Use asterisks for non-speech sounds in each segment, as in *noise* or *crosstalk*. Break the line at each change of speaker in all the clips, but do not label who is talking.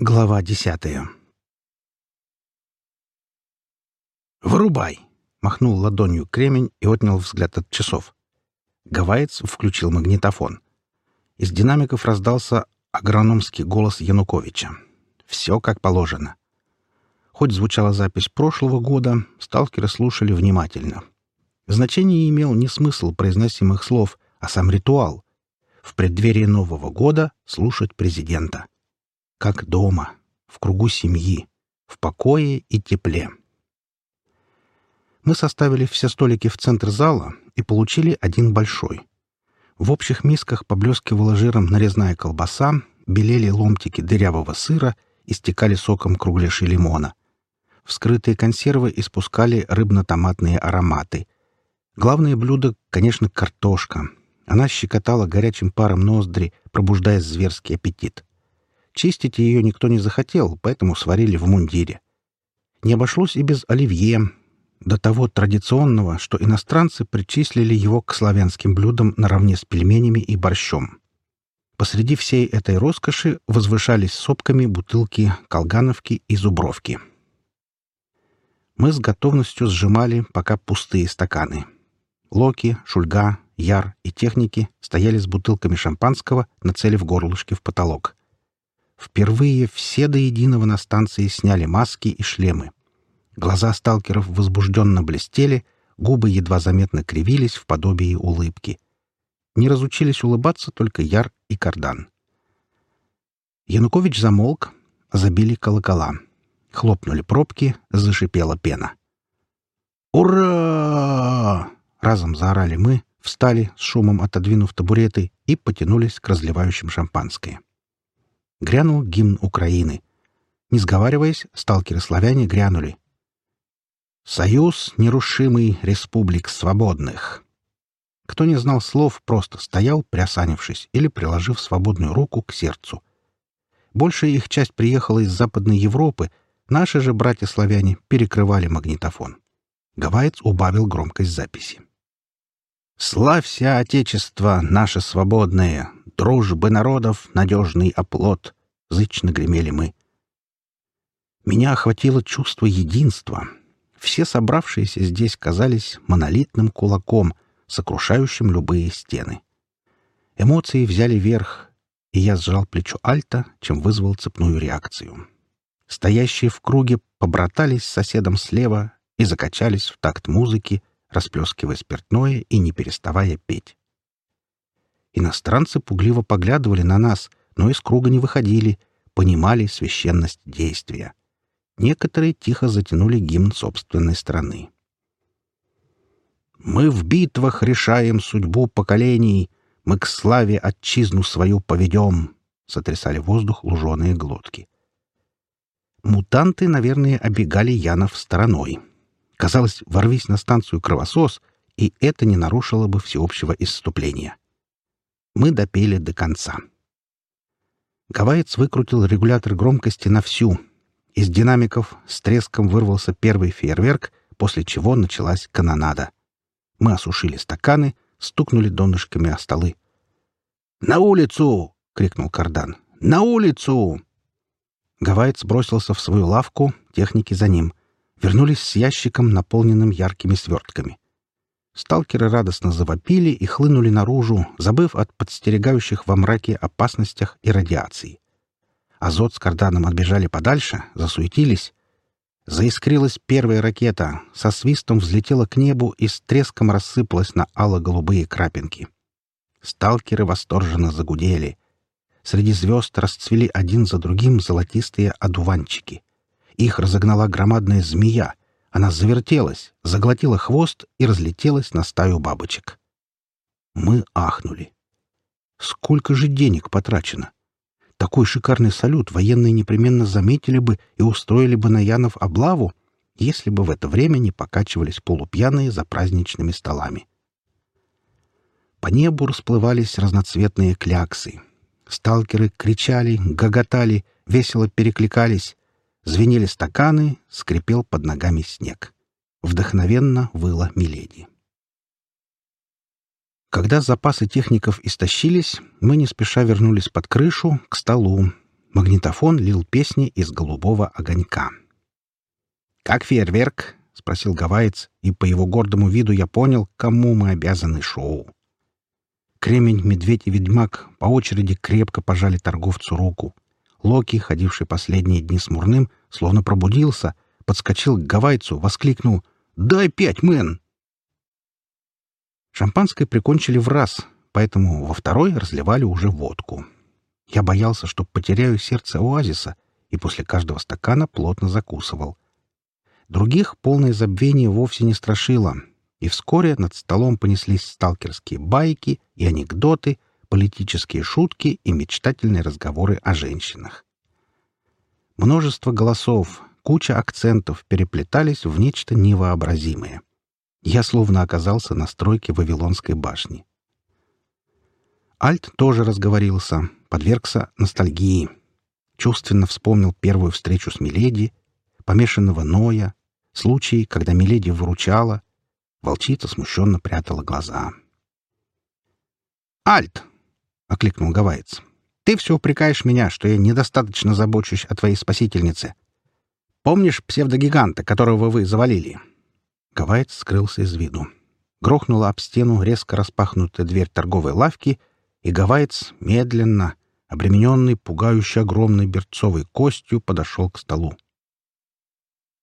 Глава десятая. «Вырубай!» — махнул ладонью кремень и отнял взгляд от часов. Гавайец включил магнитофон. Из динамиков раздался агрономский голос Януковича. Все как положено. Хоть звучала запись прошлого года, сталкеры слушали внимательно. Значение имел не смысл произносимых слов, а сам ритуал. В преддверии Нового года слушать президента — как дома, в кругу семьи, в покое и тепле. Мы составили все столики в центр зала и получили один большой. В общих мисках поблескивала жиром нарезная колбаса, белели ломтики дырявого сыра и стекали соком кругляши лимона. Вскрытые консервы испускали рыбно-томатные ароматы. Главное блюдо, конечно, картошка. Она щекотала горячим паром ноздри, пробуждая зверский аппетит. Чистить ее никто не захотел, поэтому сварили в мундире. Не обошлось и без оливье, до того традиционного, что иностранцы причислили его к славянским блюдам наравне с пельменями и борщом. Посреди всей этой роскоши возвышались сопками бутылки, колгановки и зубровки. Мы с готовностью сжимали пока пустые стаканы. Локи, Шульга, Яр и техники стояли с бутылками шампанского, нацелив горлышки в потолок — Впервые все до единого на станции сняли маски и шлемы. Глаза сталкеров возбужденно блестели, губы едва заметно кривились в подобии улыбки. Не разучились улыбаться только Яр и Кардан. Янукович замолк, забили колокола. Хлопнули пробки, зашипела пена. «Ура!» — разом заорали мы, встали, с шумом отодвинув табуреты, и потянулись к разливающим шампанское грянул гимн Украины. Не сговариваясь, сталкеры-славяне грянули. «Союз нерушимый республик свободных». Кто не знал слов, просто стоял, приосанившись или приложив свободную руку к сердцу. Большая их часть приехала из Западной Европы, наши же братья-славяне перекрывали магнитофон. Гавайец убавил громкость записи. Славься, Отечество наше свободное, дружбы народов надежный оплот, зычно гремели мы. Меня охватило чувство единства. Все собравшиеся здесь казались монолитным кулаком, сокрушающим любые стены. Эмоции взяли верх, и я сжал плечо Альта, чем вызвал цепную реакцию. Стоящие в круге побратались с соседом слева и закачались в такт музыки — расплескивая спиртное и не переставая петь. Иностранцы пугливо поглядывали на нас, но из круга не выходили, понимали священность действия. Некоторые тихо затянули гимн собственной страны. «Мы в битвах решаем судьбу поколений, мы к славе отчизну свою поведем», — сотрясали воздух луженые глотки. Мутанты, наверное, обегали Янов стороной. Казалось, ворвись на станцию «Кровосос», и это не нарушило бы всеобщего исступления. Мы допели до конца. Гавайец выкрутил регулятор громкости на всю. Из динамиков с треском вырвался первый фейерверк, после чего началась канонада. Мы осушили стаканы, стукнули донышками о столы. «На улицу!» — крикнул Кардан. «На улицу!» Гавайец бросился в свою лавку, техники за ним — вернулись с ящиком, наполненным яркими свертками. Сталкеры радостно завопили и хлынули наружу, забыв от подстерегающих во мраке опасностях и радиации. Азот с карданом отбежали подальше, засуетились. Заискрилась первая ракета, со свистом взлетела к небу и с треском рассыпалась на ало-голубые крапинки. Сталкеры восторженно загудели. Среди звезд расцвели один за другим золотистые одуванчики — их разогнала громадная змея. Она завертелась, заглотила хвост и разлетелась на стаю бабочек. Мы ахнули. Сколько же денег потрачено? Такой шикарный салют военные непременно заметили бы и устроили бы на Янов облаву, если бы в это время не покачивались полупьяные за праздничными столами. По небу расплывались разноцветные кляксы. Сталкеры кричали, гоготали, весело перекликались. Звенели стаканы, скрипел под ногами снег. Вдохновенно выла Миледи. Когда запасы техников истощились, мы не спеша вернулись под крышу, к столу. Магнитофон лил песни из голубого огонька. «Как фейерверк?» — спросил гавайец, и по его гордому виду я понял, кому мы обязаны шоу. Кремень, медведь и ведьмак по очереди крепко пожали торговцу руку. Локи, ходивший последние дни смурным, словно пробудился, подскочил к Гавайцу, воскликнул «Дай пять, мэн!» Шампанское прикончили в раз, поэтому во второй разливали уже водку. Я боялся, что потеряю сердце оазиса, и после каждого стакана плотно закусывал. Других полное забвение вовсе не страшило, и вскоре над столом понеслись сталкерские байки и анекдоты — политические шутки и мечтательные разговоры о женщинах. Множество голосов, куча акцентов переплетались в нечто невообразимое. Я словно оказался на стройке Вавилонской башни. Альт тоже разговорился, подвергся ностальгии. Чувственно вспомнил первую встречу с Миледи, помешанного Ноя, случай, когда Миледи выручала. Волчица смущенно прятала глаза. «Альт!» окликнул Гавайец. «Ты все упрекаешь меня, что я недостаточно забочусь о твоей спасительнице. Помнишь псевдогиганта, которого вы завалили?» Гавайец скрылся из виду. Грохнула об стену резко распахнутая дверь торговой лавки, и Гавайец медленно, обремененный пугающе огромной берцовой костью, подошел к столу.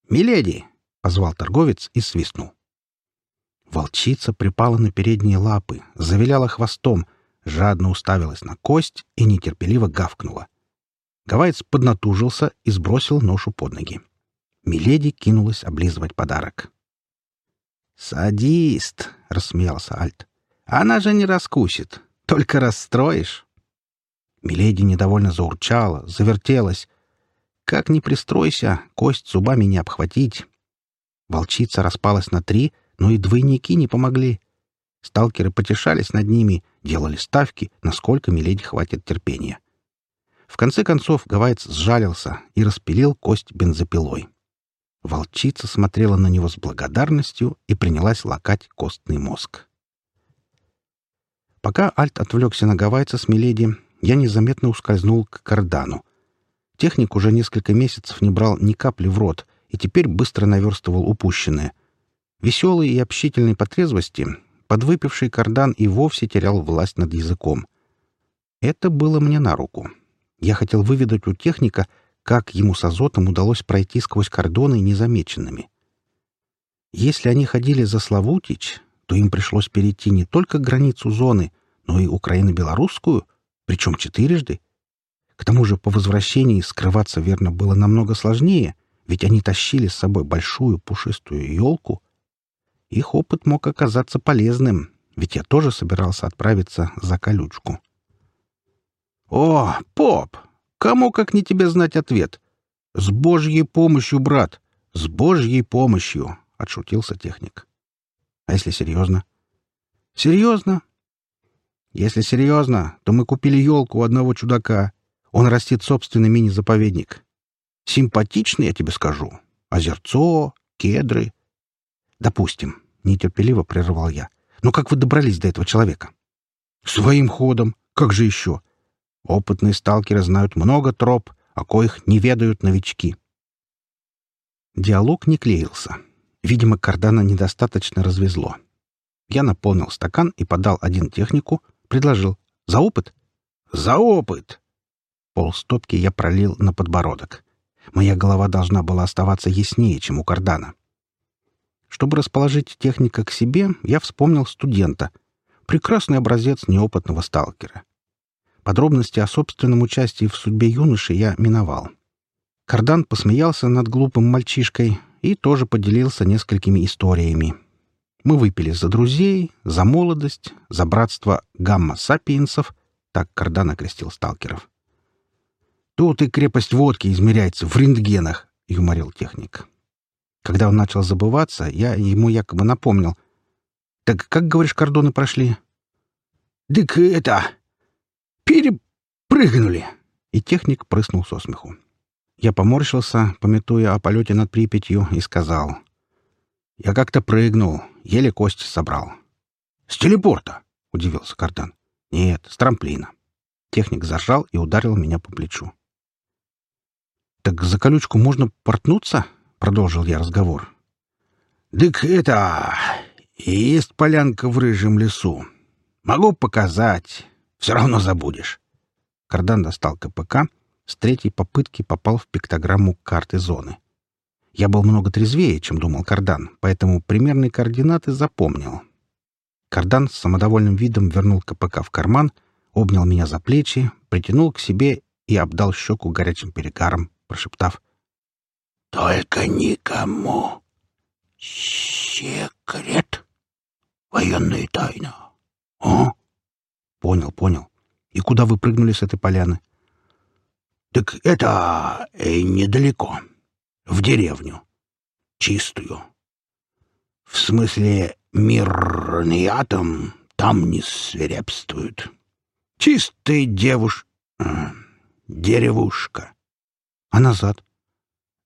«Миледи!» — позвал торговец и свистнул. Волчица припала на передние лапы, завиляла хвостом — жадно уставилась на кость и нетерпеливо гавкнула. Гавайц поднатужился и сбросил ношу под ноги. Миледи кинулась облизывать подарок. «Садист!» — рассмеялся Альт. «Она же не раскусит, только расстроишь!» Миледи недовольно заурчала, завертелась. «Как ни пристройся, кость зубами не обхватить!» Волчица распалась на три, но и двойники не помогли — Сталкеры потешались над ними, делали ставки, насколько Миледи хватит терпения. В конце концов Гавайц сжалился и распилил кость бензопилой. Волчица смотрела на него с благодарностью и принялась лакать костный мозг. Пока Альт отвлекся на Гавайца с Миледи, я незаметно ускользнул к кардану. Техник уже несколько месяцев не брал ни капли в рот и теперь быстро наверстывал упущенное. Веселый и общительный по трезвости, подвыпивший кардан и вовсе терял власть над языком. Это было мне на руку. Я хотел выведать у техника, как ему с азотом удалось пройти сквозь кордоны незамеченными. Если они ходили за Славутич, то им пришлось перейти не только границу зоны, но и Украино-белорусскую, причем четырежды. К тому же по возвращении скрываться верно было намного сложнее, ведь они тащили с собой большую пушистую елку — их опыт мог оказаться полезным, ведь я тоже собирался отправиться за колючку. «О, поп! Кому как не тебе знать ответ? С божьей помощью, брат! С божьей помощью!» — отшутился техник. «А если серьезно?» «Серьезно?» «Если серьезно, то мы купили елку у одного чудака. Он растит собственный мини-заповедник. Симпатичный, я тебе скажу. Озерцо, кедры, Допустим, нетерпеливо прервал я. Но как вы добрались до этого человека? Своим ходом. Как же еще? Опытные сталкеры знают много троп, о коих не ведают новички. Диалог не клеился. Видимо, кардана недостаточно развезло. Я наполнил стакан и подал один технику, предложил. «За опыт?» «За опыт!» Пол стопки я пролил на подбородок. Моя голова должна была оставаться яснее, чем у кардана. Чтобы расположить техника к себе, я вспомнил студента. Прекрасный образец неопытного сталкера. Подробности о собственном участии в судьбе юноши я миновал. Кардан посмеялся над глупым мальчишкой и тоже поделился несколькими историями. Мы выпили за друзей, за молодость, за братство гамма-сапиенсов, так Кардан окрестил сталкеров. «Тут и крепость водки измеряется в рентгенах», — юморил техник. Когда он начал забываться, я ему якобы напомнил. «Так как, говоришь, кордоны прошли?» «Дык это... перепрыгнули!» И техник прыснул со смеху. Я поморщился, пометуя о полете над Припятью, и сказал. «Я как-то прыгнул, еле кость собрал». «С телепорта?» — удивился Кардан. «Нет, с трамплина». Техник зажал и ударил меня по плечу. «Так за колючку можно портнуться?» продолжил я разговор.
«Дык это... Есть полянка в рыжем лесу. Могу показать. Все равно забудешь».
Кардан достал КПК, с третьей попытки попал в пиктограмму карты зоны. Я был много трезвее, чем думал Кардан, поэтому примерные координаты запомнил. Кардан с самодовольным видом вернул КПК в карман, обнял меня за плечи, притянул к себе и обдал щеку горячим перегаром, прошептав —
только никому. Секрет военная тайна. О,
Понял, понял. И куда вы прыгнули с этой поляны?
Так это недалеко. В деревню. Чистую. В смысле, мирный атом там не свирепствует. Чистый девуш... деревушка.
А назад?
—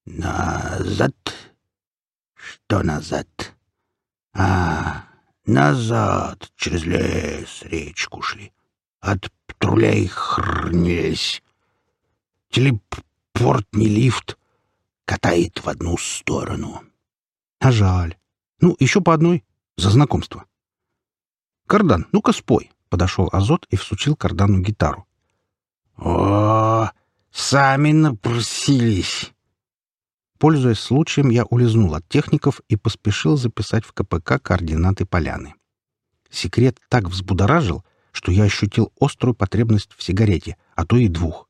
назад, что назад? А, назад, через лес, речку шли. От патрулей хрнились. Телепортный лифт катает в одну сторону.
А жаль. Ну, еще по одной, за знакомство. «Кардан, ну-ка спой!» — подошел Азот и всучил Кардану гитару.
«О, сами напросились!»
Пользуясь случаем, я улизнул от техников и поспешил записать в КПК координаты поляны. Секрет так взбудоражил, что я ощутил острую потребность в сигарете, а то и двух.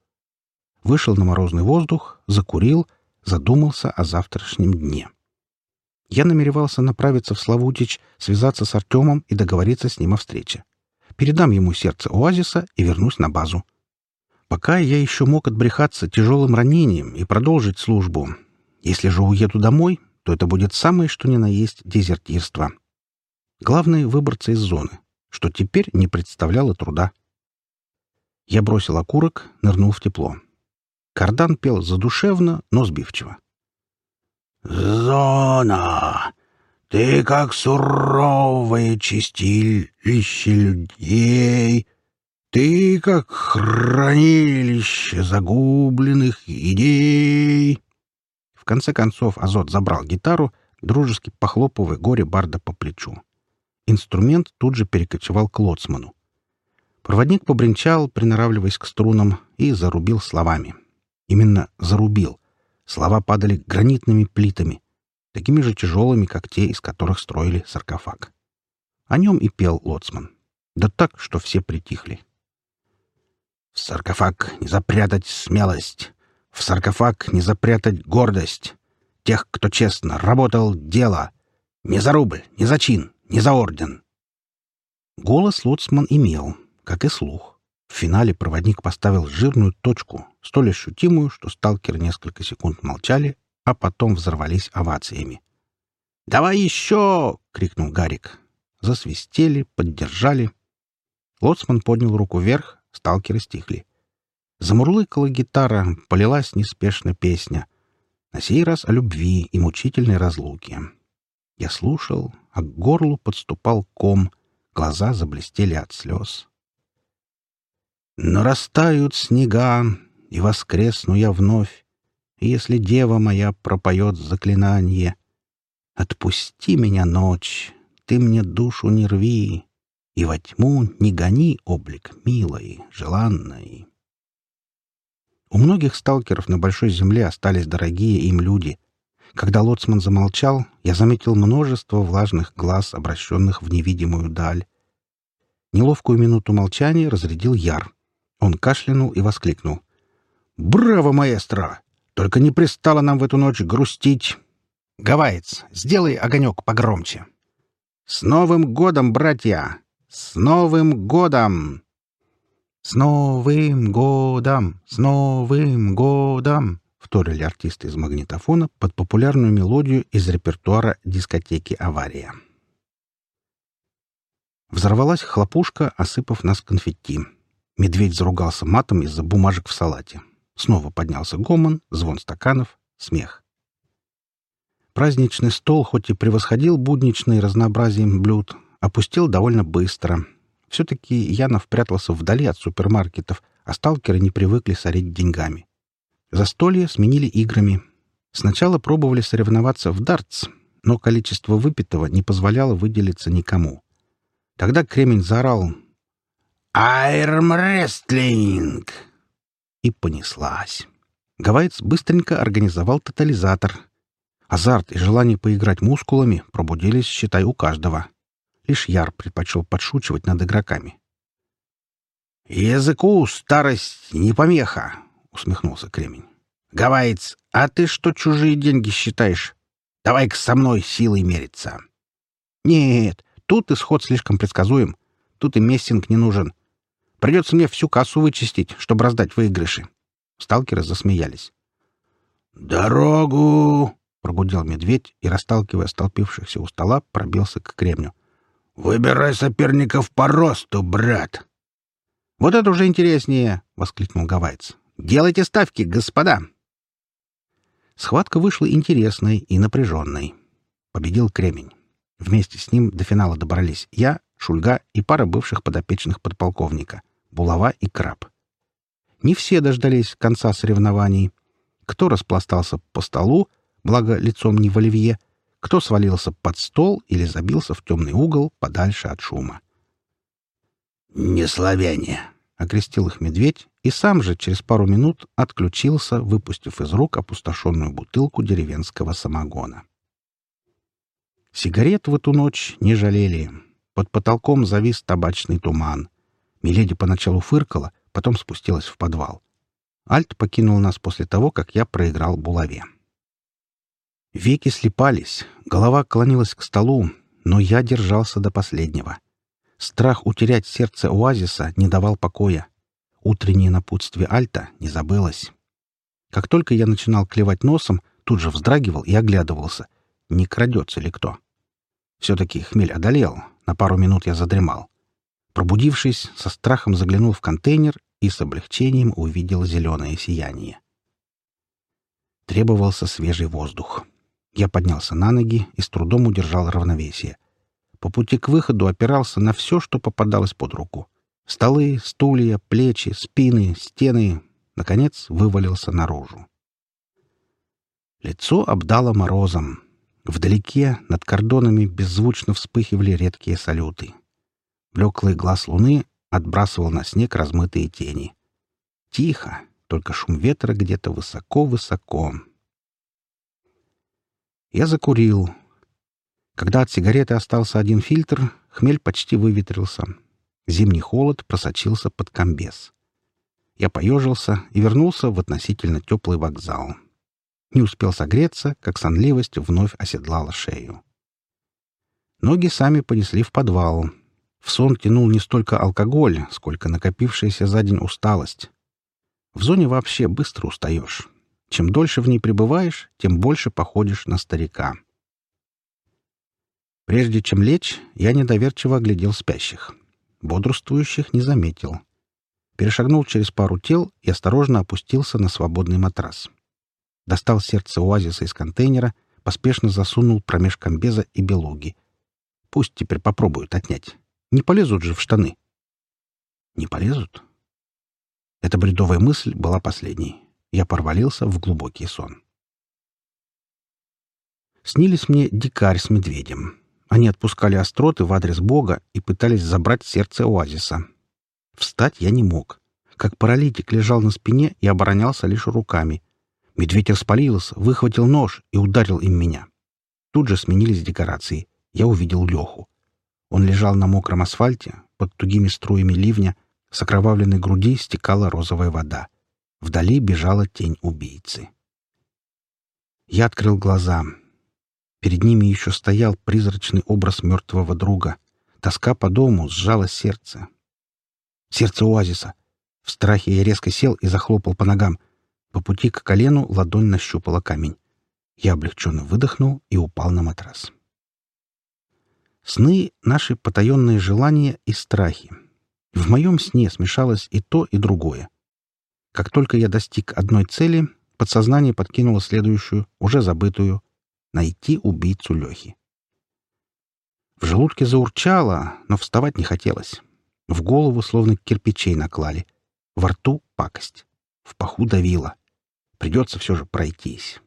Вышел на морозный воздух, закурил, задумался о завтрашнем дне. Я намеревался направиться в Славутич, связаться с Артемом и договориться с ним о встрече. Передам ему сердце оазиса и вернусь на базу. Пока я еще мог отбрехаться тяжелым ранением и продолжить службу, если же уеду домой, то это будет самое что ни на есть дезертирство. Главное — выбраться из зоны, что теперь не представляло труда. Я бросил окурок, нырнул в тепло. Кардан пел задушевно, но сбивчиво.
«Зона! Ты как суровый чистилище людей!» Ты как хранилище загубленных идей.
В конце концов Азот забрал гитару, дружески похлопывая горе Барда по плечу. Инструмент тут же перекочевал к лоцману. Проводник побренчал, приноравливаясь к струнам, и зарубил словами. Именно «зарубил». Слова падали гранитными плитами, такими же тяжелыми, как те, из которых строили саркофаг. О нем и пел лоцман. Да так, что все притихли.
«В саркофаг не запрятать смелость!» В саркофаг не запрятать гордость тех, кто честно работал дело. Не за рубль, не за чин, не за орден.
Голос лоцман имел, как и слух. В финале проводник поставил жирную точку, столь ощутимую, что сталкеры несколько секунд молчали, а потом взорвались овациями.
«Давай еще!» — крикнул Гарик.
Засвистели, поддержали. Лоцман поднял руку вверх, сталкеры стихли. Замурлыкала гитара, полилась неспешно песня. На сей раз о любви и мучительной разлуке. Я слушал, а к горлу подступал ком, глаза заблестели от слез. Нарастают снега, и воскресну я вновь, если дева моя пропоет заклинание. Отпусти меня, ночь, ты мне душу не рви, и во тьму не гони облик милой, желанной. У многих сталкеров на большой земле остались дорогие им люди. Когда лоцман замолчал, я заметил множество влажных глаз, обращенных в невидимую даль. Неловкую минуту молчания разрядил Яр. Он кашлянул и воскликнул. «Браво, маэстро! Только не пристало нам в эту ночь грустить!» «Гавайец, сделай огонек погромче!» «С Новым годом, братья! С Новым годом!» С Новым годом! С Новым годом!» вторили артисты из магнитофона под популярную мелодию из репертуара дискотеки «Авария». Взорвалась хлопушка, осыпав нас конфетти. Медведь заругался матом из-за бумажек в салате. Снова поднялся гомон, звон стаканов, смех. Праздничный стол, хоть и превосходил будничный разнообразием блюд, опустил довольно быстро — все-таки Янов прятался вдали от супермаркетов, а сталкеры не привыкли сорить деньгами. Застолье сменили играми. Сначала пробовали соревноваться в дартс, но количество выпитого не позволяло выделиться никому. Тогда Кремень заорал «Айрмрестлинг!» и понеслась. Гавайец быстренько организовал тотализатор. Азарт и желание поиграть мускулами пробудились, считай, у каждого — лишь Яр предпочел подшучивать над игроками. «Языку старость не помеха», — усмехнулся Кремень. «Гавайец, а ты что чужие деньги считаешь? Давай-ка со мной силой мериться». «Нет, тут исход слишком предсказуем. Тут и местинг не нужен. Придется мне всю кассу вычистить, чтобы раздать выигрыши». Сталкеры засмеялись.
«Дорогу!»
— прогудел медведь и, расталкивая столпившихся у стола, пробился к кремню.
Выбирай соперников по росту, брат.
Вот это уже интереснее, воскликнул Гавайц. Делайте ставки, господа. Схватка вышла интересной и напряженной. Победил Кремень. Вместе с ним до финала добрались я, Шульга и пара бывших подопечных подполковника — Булава и Краб. Не все дождались конца соревнований. Кто распластался по столу, благо лицом не в оливье — кто свалился под стол или забился в темный угол подальше от шума.
«Не славяне!»
— окрестил их медведь и сам же через пару минут отключился, выпустив из рук опустошенную бутылку деревенского самогона. Сигарет в эту ночь не жалели. Под потолком завис табачный туман. Миледи поначалу фыркала, потом спустилась в подвал. Альт покинул нас после того, как я проиграл булаве. Веки слепались, голова клонилась к столу, но я держался до последнего. Страх утерять сердце оазиса не давал покоя. Утреннее напутствие Альта не забылось. Как только я начинал клевать носом, тут же вздрагивал и оглядывался, не крадется ли кто. Все-таки хмель одолел, на пару минут я задремал. Пробудившись, со страхом заглянул в контейнер и с облегчением увидел зеленое сияние. Требовался свежий воздух. Я поднялся на ноги и с трудом удержал равновесие. По пути к выходу опирался на все, что попадалось под руку. Столы, стулья, плечи, спины, стены. Наконец вывалился наружу. Лицо обдало морозом. Вдалеке над кордонами беззвучно вспыхивали редкие салюты. Блеклый глаз луны отбрасывал на снег размытые тени. Тихо, только шум ветра где-то высоко-высоко, я закурил. Когда от сигареты остался один фильтр, хмель почти выветрился. Зимний холод просочился под комбез. Я поежился и вернулся в относительно теплый вокзал. Не успел согреться, как сонливость вновь оседлала шею. Ноги сами понесли в подвал. В сон тянул не столько алкоголь, сколько накопившаяся за день усталость. В зоне вообще быстро устаешь. Чем дольше в ней пребываешь, тем больше походишь на старика. Прежде чем лечь, я недоверчиво оглядел спящих. Бодрствующих не заметил. Перешагнул через пару тел и осторожно опустился на свободный матрас. Достал сердце оазиса из контейнера, поспешно засунул промеж комбеза и белуги. Пусть теперь попробуют отнять. Не полезут же в штаны. Не полезут? Эта бредовая мысль была последней я порвалился в глубокий сон. Снились мне дикарь с медведем. Они отпускали остроты в адрес Бога и пытались забрать сердце оазиса. Встать я не мог. Как паралитик лежал на спине и оборонялся лишь руками. Медведь распалился, выхватил нож и ударил им меня. Тут же сменились декорации. Я увидел Леху. Он лежал на мокром асфальте, под тугими струями ливня, с окровавленной груди стекала розовая вода — Вдали бежала тень убийцы. Я открыл глаза. Перед ними еще стоял призрачный образ мертвого друга. Тоска по дому сжала сердце. Сердце оазиса. В страхе я резко сел и захлопал по ногам. По пути к колену ладонь нащупала камень. Я облегченно выдохнул и упал на матрас. Сны — наши потаенные желания и страхи. В моем сне смешалось и то, и другое. Как только я достиг одной цели, подсознание подкинуло следующую, уже забытую — найти убийцу Лехи. В желудке заурчало, но вставать не хотелось. В голову словно кирпичей наклали. Во рту — пакость. В паху давило. Придется все же пройтись.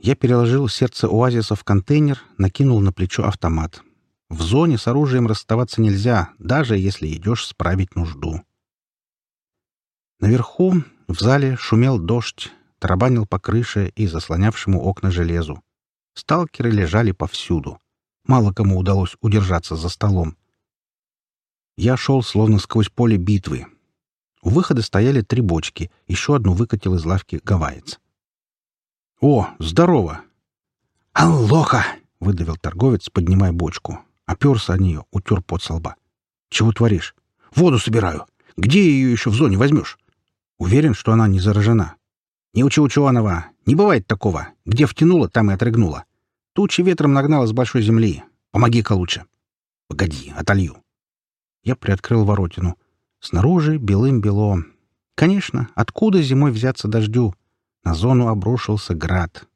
Я переложил сердце оазиса в контейнер, накинул на плечо автомат. В зоне с оружием расставаться нельзя, даже если идешь справить нужду. Наверху, в зале, шумел дождь, тарабанил по крыше и заслонявшему окна железу. Сталкеры лежали повсюду. Мало кому удалось удержаться за столом. Я шел словно сквозь поле битвы. У выхода стояли три бочки, еще одну выкатил из лавки гавайец. «О, здорово!»
«Аллоха!»
— выдавил торговец, поднимая бочку. Оперся о нее, утер под со лба. «Чего творишь?» «Воду собираю. Где ее еще в зоне возьмешь?» Уверен, что она не заражена. Не учи ученого. Не бывает такого. Где втянула, там и отрыгнула. Тучи ветром нагнала с большой земли. Помоги-ка лучше. Погоди, отолью. Я приоткрыл воротину. Снаружи белым-бело. Конечно, откуда зимой взяться дождю? На зону обрушился град.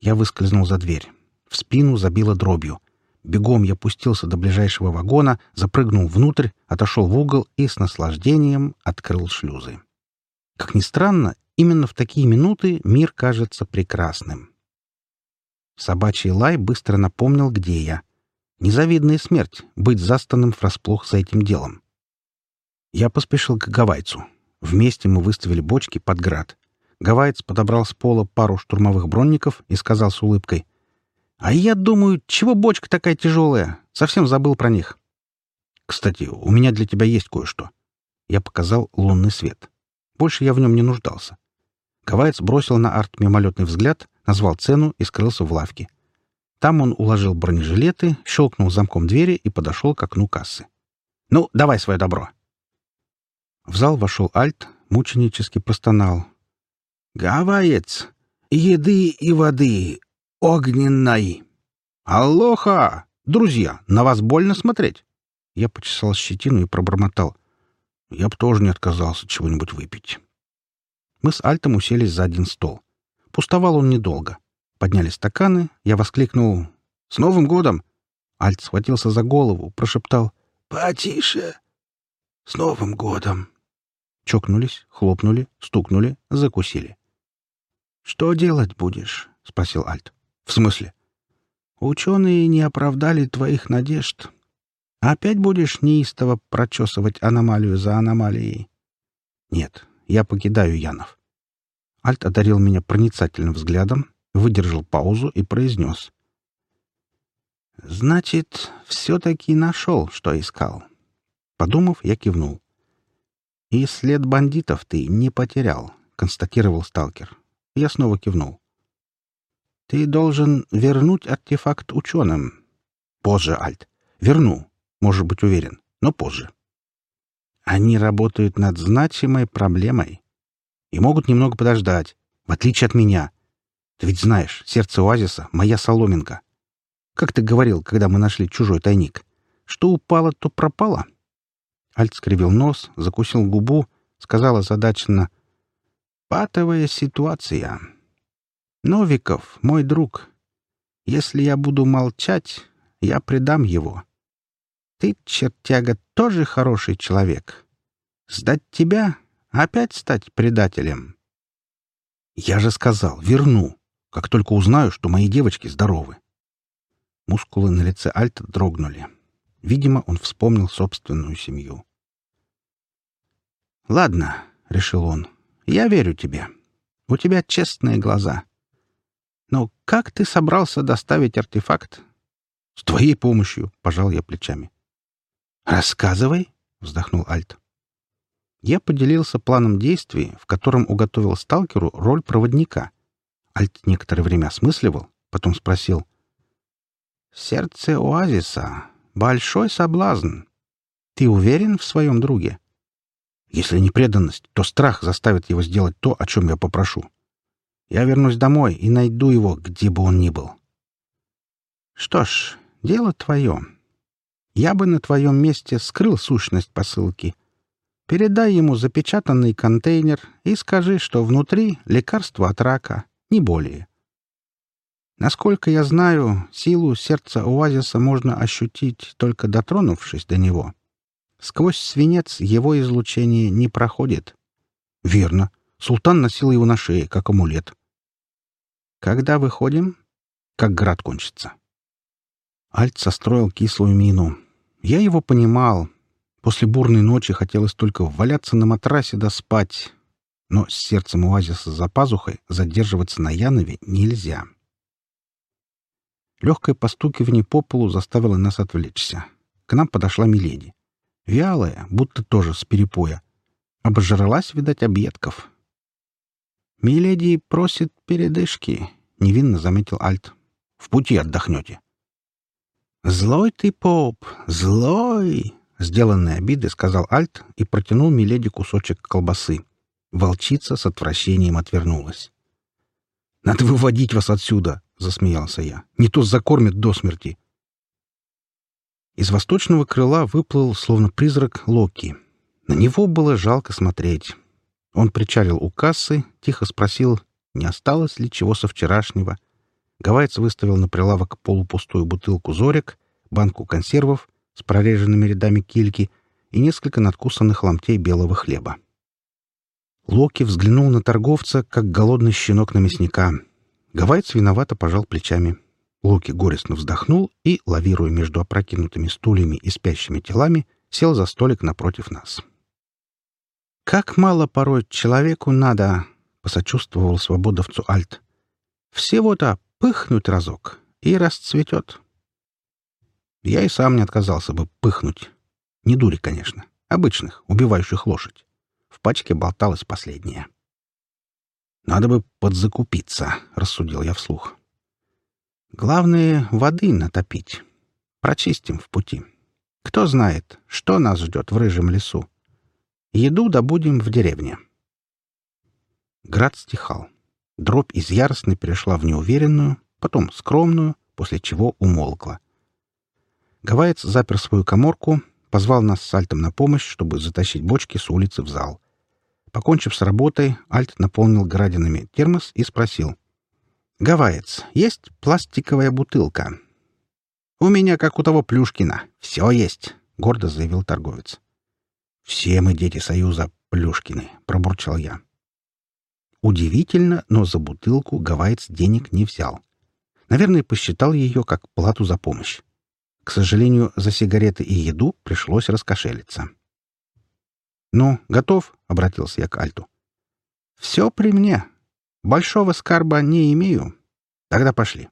Я выскользнул за дверь. В спину забило дробью. Бегом я пустился до ближайшего вагона, запрыгнул внутрь, отошел в угол и с наслаждением открыл шлюзы. Как ни странно, именно в такие минуты мир кажется прекрасным. Собачий лай быстро напомнил, где я. Незавидная смерть — быть застанным врасплох за этим делом. Я поспешил к гавайцу. Вместе мы выставили бочки под град. Гавайц подобрал с пола пару штурмовых бронников и сказал с улыбкой. «А я думаю, чего бочка такая тяжелая? Совсем забыл про них». «Кстати, у меня для тебя есть кое-что». Я показал лунный свет. Больше я в нем не нуждался. Коваец бросил на арт мимолетный взгляд, назвал цену и скрылся в лавке. Там он уложил бронежилеты, щелкнул замком двери и подошел к окну кассы. «Ну, давай свое добро!» В зал вошел Альт, мученически постонал. Гавайец Еды и воды! Огненной! Алоха! Друзья, на вас больно смотреть!» Я почесал щетину и пробормотал. Я бы тоже не отказался чего-нибудь выпить. Мы с Альтом уселись за один стол. Пустовал он недолго. Подняли стаканы, я воскликнул «С Новым годом!» Альт схватился за голову, прошептал «Потише! С Новым годом!» Чокнулись, хлопнули, стукнули, закусили. «Что делать будешь?» — спросил Альт. «В смысле?» «Ученые не оправдали твоих надежд», Опять будешь неистово прочесывать аномалию за аномалией? Нет, я покидаю Янов. Альт одарил меня проницательным взглядом, выдержал паузу и произнес. «Значит, все-таки нашел, что искал». Подумав, я кивнул. «И след бандитов ты не потерял», — констатировал сталкер. Я снова кивнул. «Ты должен вернуть артефакт ученым». «Позже, Альт. Верну может быть уверен, но позже. Они работают над значимой проблемой и могут немного подождать, в отличие от меня. Ты ведь знаешь, сердце оазиса — моя соломинка. Как ты говорил, когда мы нашли чужой тайник? Что упало, то пропало. Альт скривил нос, закусил губу, сказал озадаченно. «Патовая ситуация. Новиков, мой друг, если я буду молчать, я предам его ты, чертяга, тоже хороший человек. Сдать тебя? Опять стать предателем?» «Я же сказал, верну, как только узнаю, что мои девочки здоровы». Мускулы на лице Альта дрогнули. Видимо, он вспомнил собственную семью. «Ладно», — решил он, — «я верю тебе. У тебя честные глаза. Но как ты собрался доставить артефакт?» «С твоей помощью», — пожал я плечами. «Рассказывай», — вздохнул Альт. Я поделился планом действий, в котором уготовил сталкеру роль проводника. Альт некоторое время осмысливал, потом спросил. «Сердце оазиса. Большой соблазн. Ты уверен в своем друге?» «Если не преданность, то страх заставит его сделать то, о чем я попрошу. Я вернусь домой и найду его, где бы он ни был». «Что ж, дело твое», я бы на твоем месте скрыл сущность посылки. Передай ему запечатанный контейнер и скажи, что внутри лекарство от рака, не более. Насколько я знаю, силу сердца оазиса можно ощутить, только дотронувшись до него. Сквозь свинец его излучение не проходит. Верно. Султан носил его на шее, как амулет. Когда выходим? Как град кончится. Альт состроил кислую мину. Я его понимал. После бурной ночи хотелось только валяться на матрасе да спать. Но с сердцем оазиса за пазухой задерживаться на Янове нельзя. Легкое постукивание по полу заставило нас отвлечься. К нам подошла Миледи. Вялая, будто тоже с перепоя. Обожралась, видать, объедков. «Миледи просит передышки», — невинно заметил Альт. «В пути отдохнете». «Злой ты поп, злой!» — сделанной обидой сказал Альт и протянул Миледи кусочек колбасы. Волчица с отвращением отвернулась. «Надо выводить вас отсюда!» — засмеялся я. «Не то закормят до смерти!» Из восточного крыла выплыл, словно призрак, Локи. На него было жалко смотреть. Он причалил у кассы, тихо спросил, не осталось ли чего со вчерашнего, Гавайц выставил на прилавок полупустую бутылку зорик, банку консервов с прореженными рядами кильки и несколько надкусанных ломтей белого хлеба. Локи взглянул на торговца, как голодный щенок на мясника. Гавайц виновато пожал плечами. Локи горестно вздохнул и, лавируя между опрокинутыми стульями и спящими телами, сел за столик напротив нас. «Как мало порой человеку надо!» — посочувствовал свободовцу Альт. «Всего-то пыхнуть разок, и расцветет. Я и сам не отказался бы пыхнуть. Не дури, конечно, обычных, убивающих лошадь. В пачке болталась последняя. «Надо бы подзакупиться», — рассудил я вслух. «Главное — воды натопить. Прочистим в пути. Кто знает, что нас ждет в рыжем лесу. Еду добудем в деревне». Град стихал. Дробь из яростной перешла в неуверенную, потом скромную, после чего умолкла. Гавайец запер свою коморку, позвал нас с Альтом на помощь, чтобы затащить бочки с улицы в зал. Покончив с работой, Альт наполнил градинами термос и спросил. «Гавайец, есть пластиковая бутылка?» «У меня, как у того Плюшкина, все есть», — гордо заявил торговец. «Все мы дети Союза Плюшкины», — пробурчал я. Удивительно, но за бутылку Гавайец денег не взял. Наверное, посчитал ее как плату за помощь. К сожалению, за сигареты и еду пришлось раскошелиться. «Ну, готов?» — обратился я к Альту. «Все при мне. Большого скарба не имею. Тогда пошли».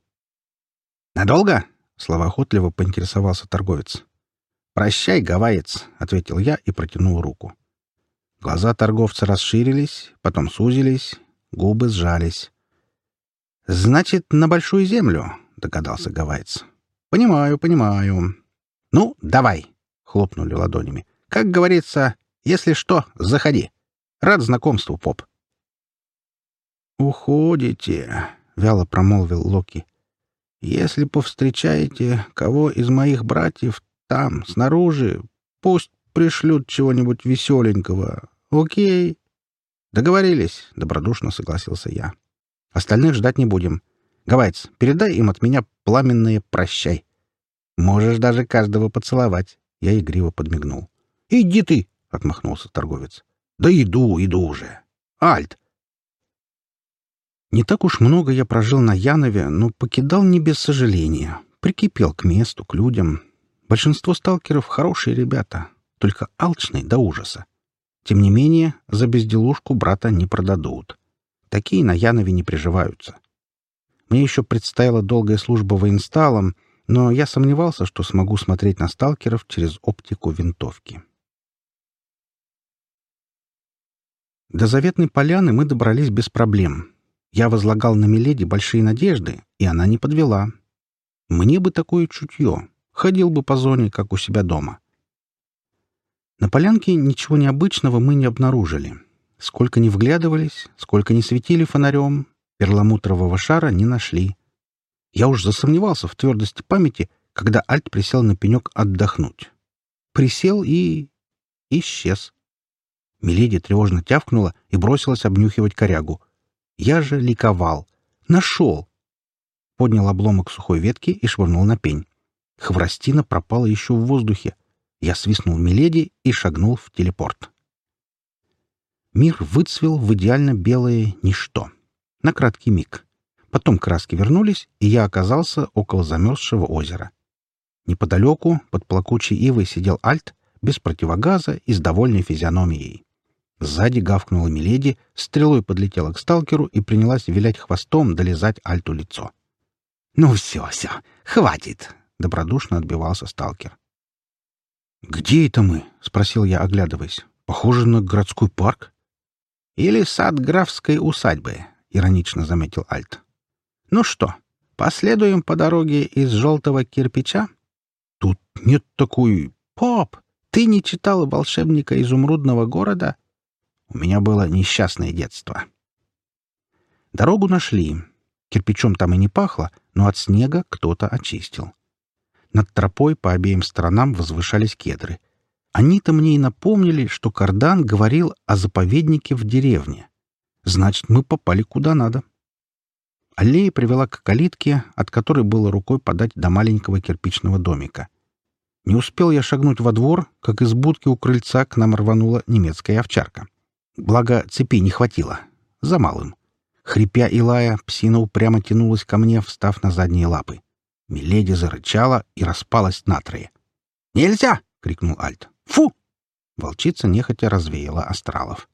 «Надолго?» — словоохотливо поинтересовался торговец. «Прощай, гавайец, — ответил я и протянул руку. Глаза торговца расширились, потом сузились, губы сжались. «Значит, на большую землю», — догадался Гавайц. «Понимаю, понимаю». «Ну, давай», — хлопнули ладонями. «Как говорится, если что, заходи. Рад знакомству, поп». «Уходите», — вяло промолвил Локи. «Если повстречаете кого из моих братьев там, снаружи, пусть пришлют чего-нибудь веселенького, «Окей». «Договорились», — добродушно согласился я. «Остальных ждать не будем. Гавайц, передай им от меня пламенные «прощай». Можешь даже каждого поцеловать», — я игриво подмигнул. «Иди ты», — отмахнулся торговец. «Да иду, иду уже. Альт, не так уж много я прожил на Янове, но покидал не без сожаления. Прикипел к месту, к людям. Большинство сталкеров — хорошие ребята, только алчные до ужаса. Тем не менее, за безделушку брата не продадут. Такие на Янове не приживаются. Мне еще предстояла долгая служба военсталом, но я сомневался, что смогу смотреть на сталкеров через оптику винтовки. До заветной поляны мы добрались без проблем. Я возлагал на Миледи большие надежды, и она не подвела. Мне бы такое чутье. Ходил бы по зоне, как у себя дома. На полянке ничего необычного мы не обнаружили. Сколько ни вглядывались, сколько ни светили фонарем, перламутрового шара не нашли. Я уж засомневался в твердости памяти, когда Альт присел на пенек отдохнуть. Присел и... исчез. Миледи тревожно тявкнула и бросилась обнюхивать корягу. Я же ликовал. Нашел! Поднял обломок сухой ветки и швырнул на пень. Хворостина пропала еще в воздухе. Я свистнул Миледи и шагнул в телепорт. Мир выцвел в идеально белое ничто. На краткий миг. Потом краски вернулись, и я оказался около замерзшего озера. Неподалеку, под плакучей ивой, сидел Альт, без противогаза и с довольной физиономией. Сзади гавкнула Миледи, стрелой подлетела к сталкеру и принялась вилять хвостом долезать Альту лицо. «Ну все, все, хватит!» — добродушно отбивался сталкер. «Где это мы?» — спросил я, оглядываясь. «Похоже на городской парк». «Или сад графской усадьбы», — иронично заметил Альт. «Ну что, последуем по дороге из желтого кирпича?» «Тут нет такой... поп. ты не читал «Волшебника изумрудного города»?» У меня было несчастное детство. Дорогу нашли. Кирпичом там и не пахло, но от снега кто-то очистил. Над тропой по обеим сторонам возвышались кедры. Они-то мне и напомнили, что Кардан говорил о заповеднике в деревне. Значит, мы попали куда надо. Аллея привела к калитке, от которой было рукой подать до маленького кирпичного домика. Не успел я шагнуть во двор, как из будки у крыльца к нам рванула немецкая овчарка. Благо, цепи не хватило. За малым. Хрипя и лая, псина упрямо тянулась ко мне, встав на задние лапы. Миледи зарычала и распалась на трое. «Нельзя!» — крикнул Альт. «Фу!» Волчица нехотя развеяла астралов.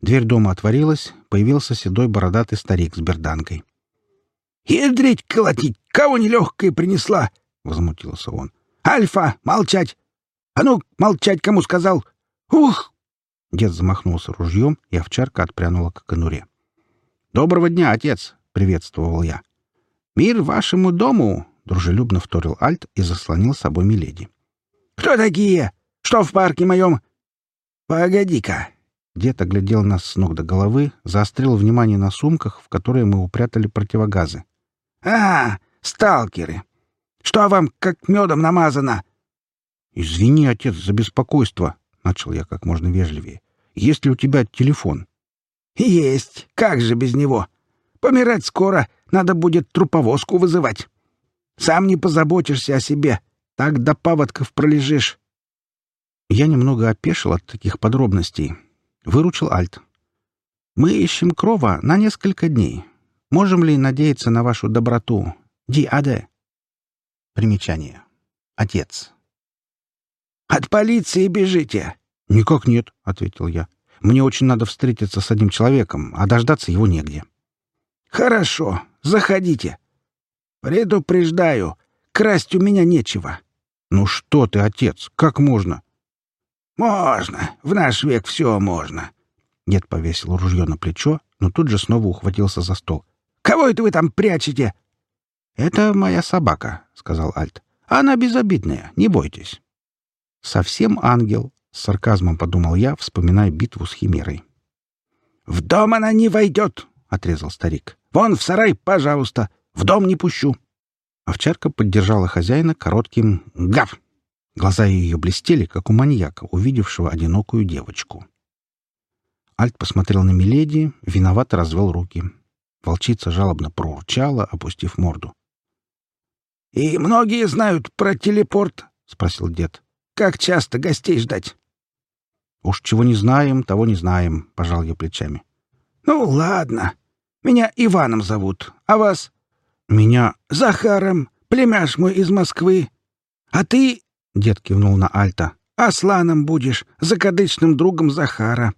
Дверь дома отворилась, появился седой бородатый старик с берданкой.
«Ядрить, колотить! Кого нелегкое принесла!» — возмутился он. «Альфа! Молчать! А ну, молчать, кому сказал! Ух!»
Дед замахнулся ружьем, и овчарка отпрянула к конуре. «Доброго дня, отец!» — приветствовал я. «Мир вашему дому!» — дружелюбно вторил Альт и заслонил с собой Миледи.
«Кто такие? Что в парке моем?» «Погоди-ка!»
Дед оглядел нас с ног до головы, заострил внимание на сумках, в которые мы упрятали противогазы.
«А, сталкеры! Что вам как медом намазано?»
«Извини, отец, за беспокойство», — начал я как можно вежливее. «Есть ли у тебя телефон?»
«Есть! Как же без него? Помирать скоро!» Надо будет труповозку вызывать. Сам не позаботишься о себе. Так до паводков пролежишь.
Я немного опешил от таких подробностей. Выручил Альт. Мы ищем крова на несколько дней. Можем ли надеяться на вашу доброту? Ди Аде. Примечание. Отец.
От полиции бежите.
Никак нет, ответил я. Мне очень надо встретиться с одним человеком, а дождаться его негде.
Хорошо, Заходите. Предупреждаю, красть у меня нечего.
Ну что ты, отец, как можно?
Можно. В наш век все можно.
Дед повесил ружье на плечо, но тут же снова ухватился за стол.
Кого это вы там прячете?
Это моя собака, сказал Альт. Она безобидная, не бойтесь. Совсем ангел, с сарказмом подумал я, вспоминая битву с химерой.
В дом она не войдет, — отрезал старик. «Вон в сарай, пожалуйста! В дом не пущу!»
Овчарка поддержала хозяина коротким «гав». Глаза ее блестели, как у маньяка, увидевшего одинокую девочку. Альт посмотрел на Миледи, виновато развел руки. Волчица жалобно проурчала, опустив морду.
— И многие знают про телепорт? — спросил дед. — Как часто гостей ждать?
— Уж чего не знаем, того не знаем, — пожал я плечами.
— Ну, ладно. Меня Иваном зовут, а вас?»
«Меня
Захаром, племяш мой из Москвы. А ты...»
— дед кивнул на Альта.
«Асланом будешь, закадычным другом Захара.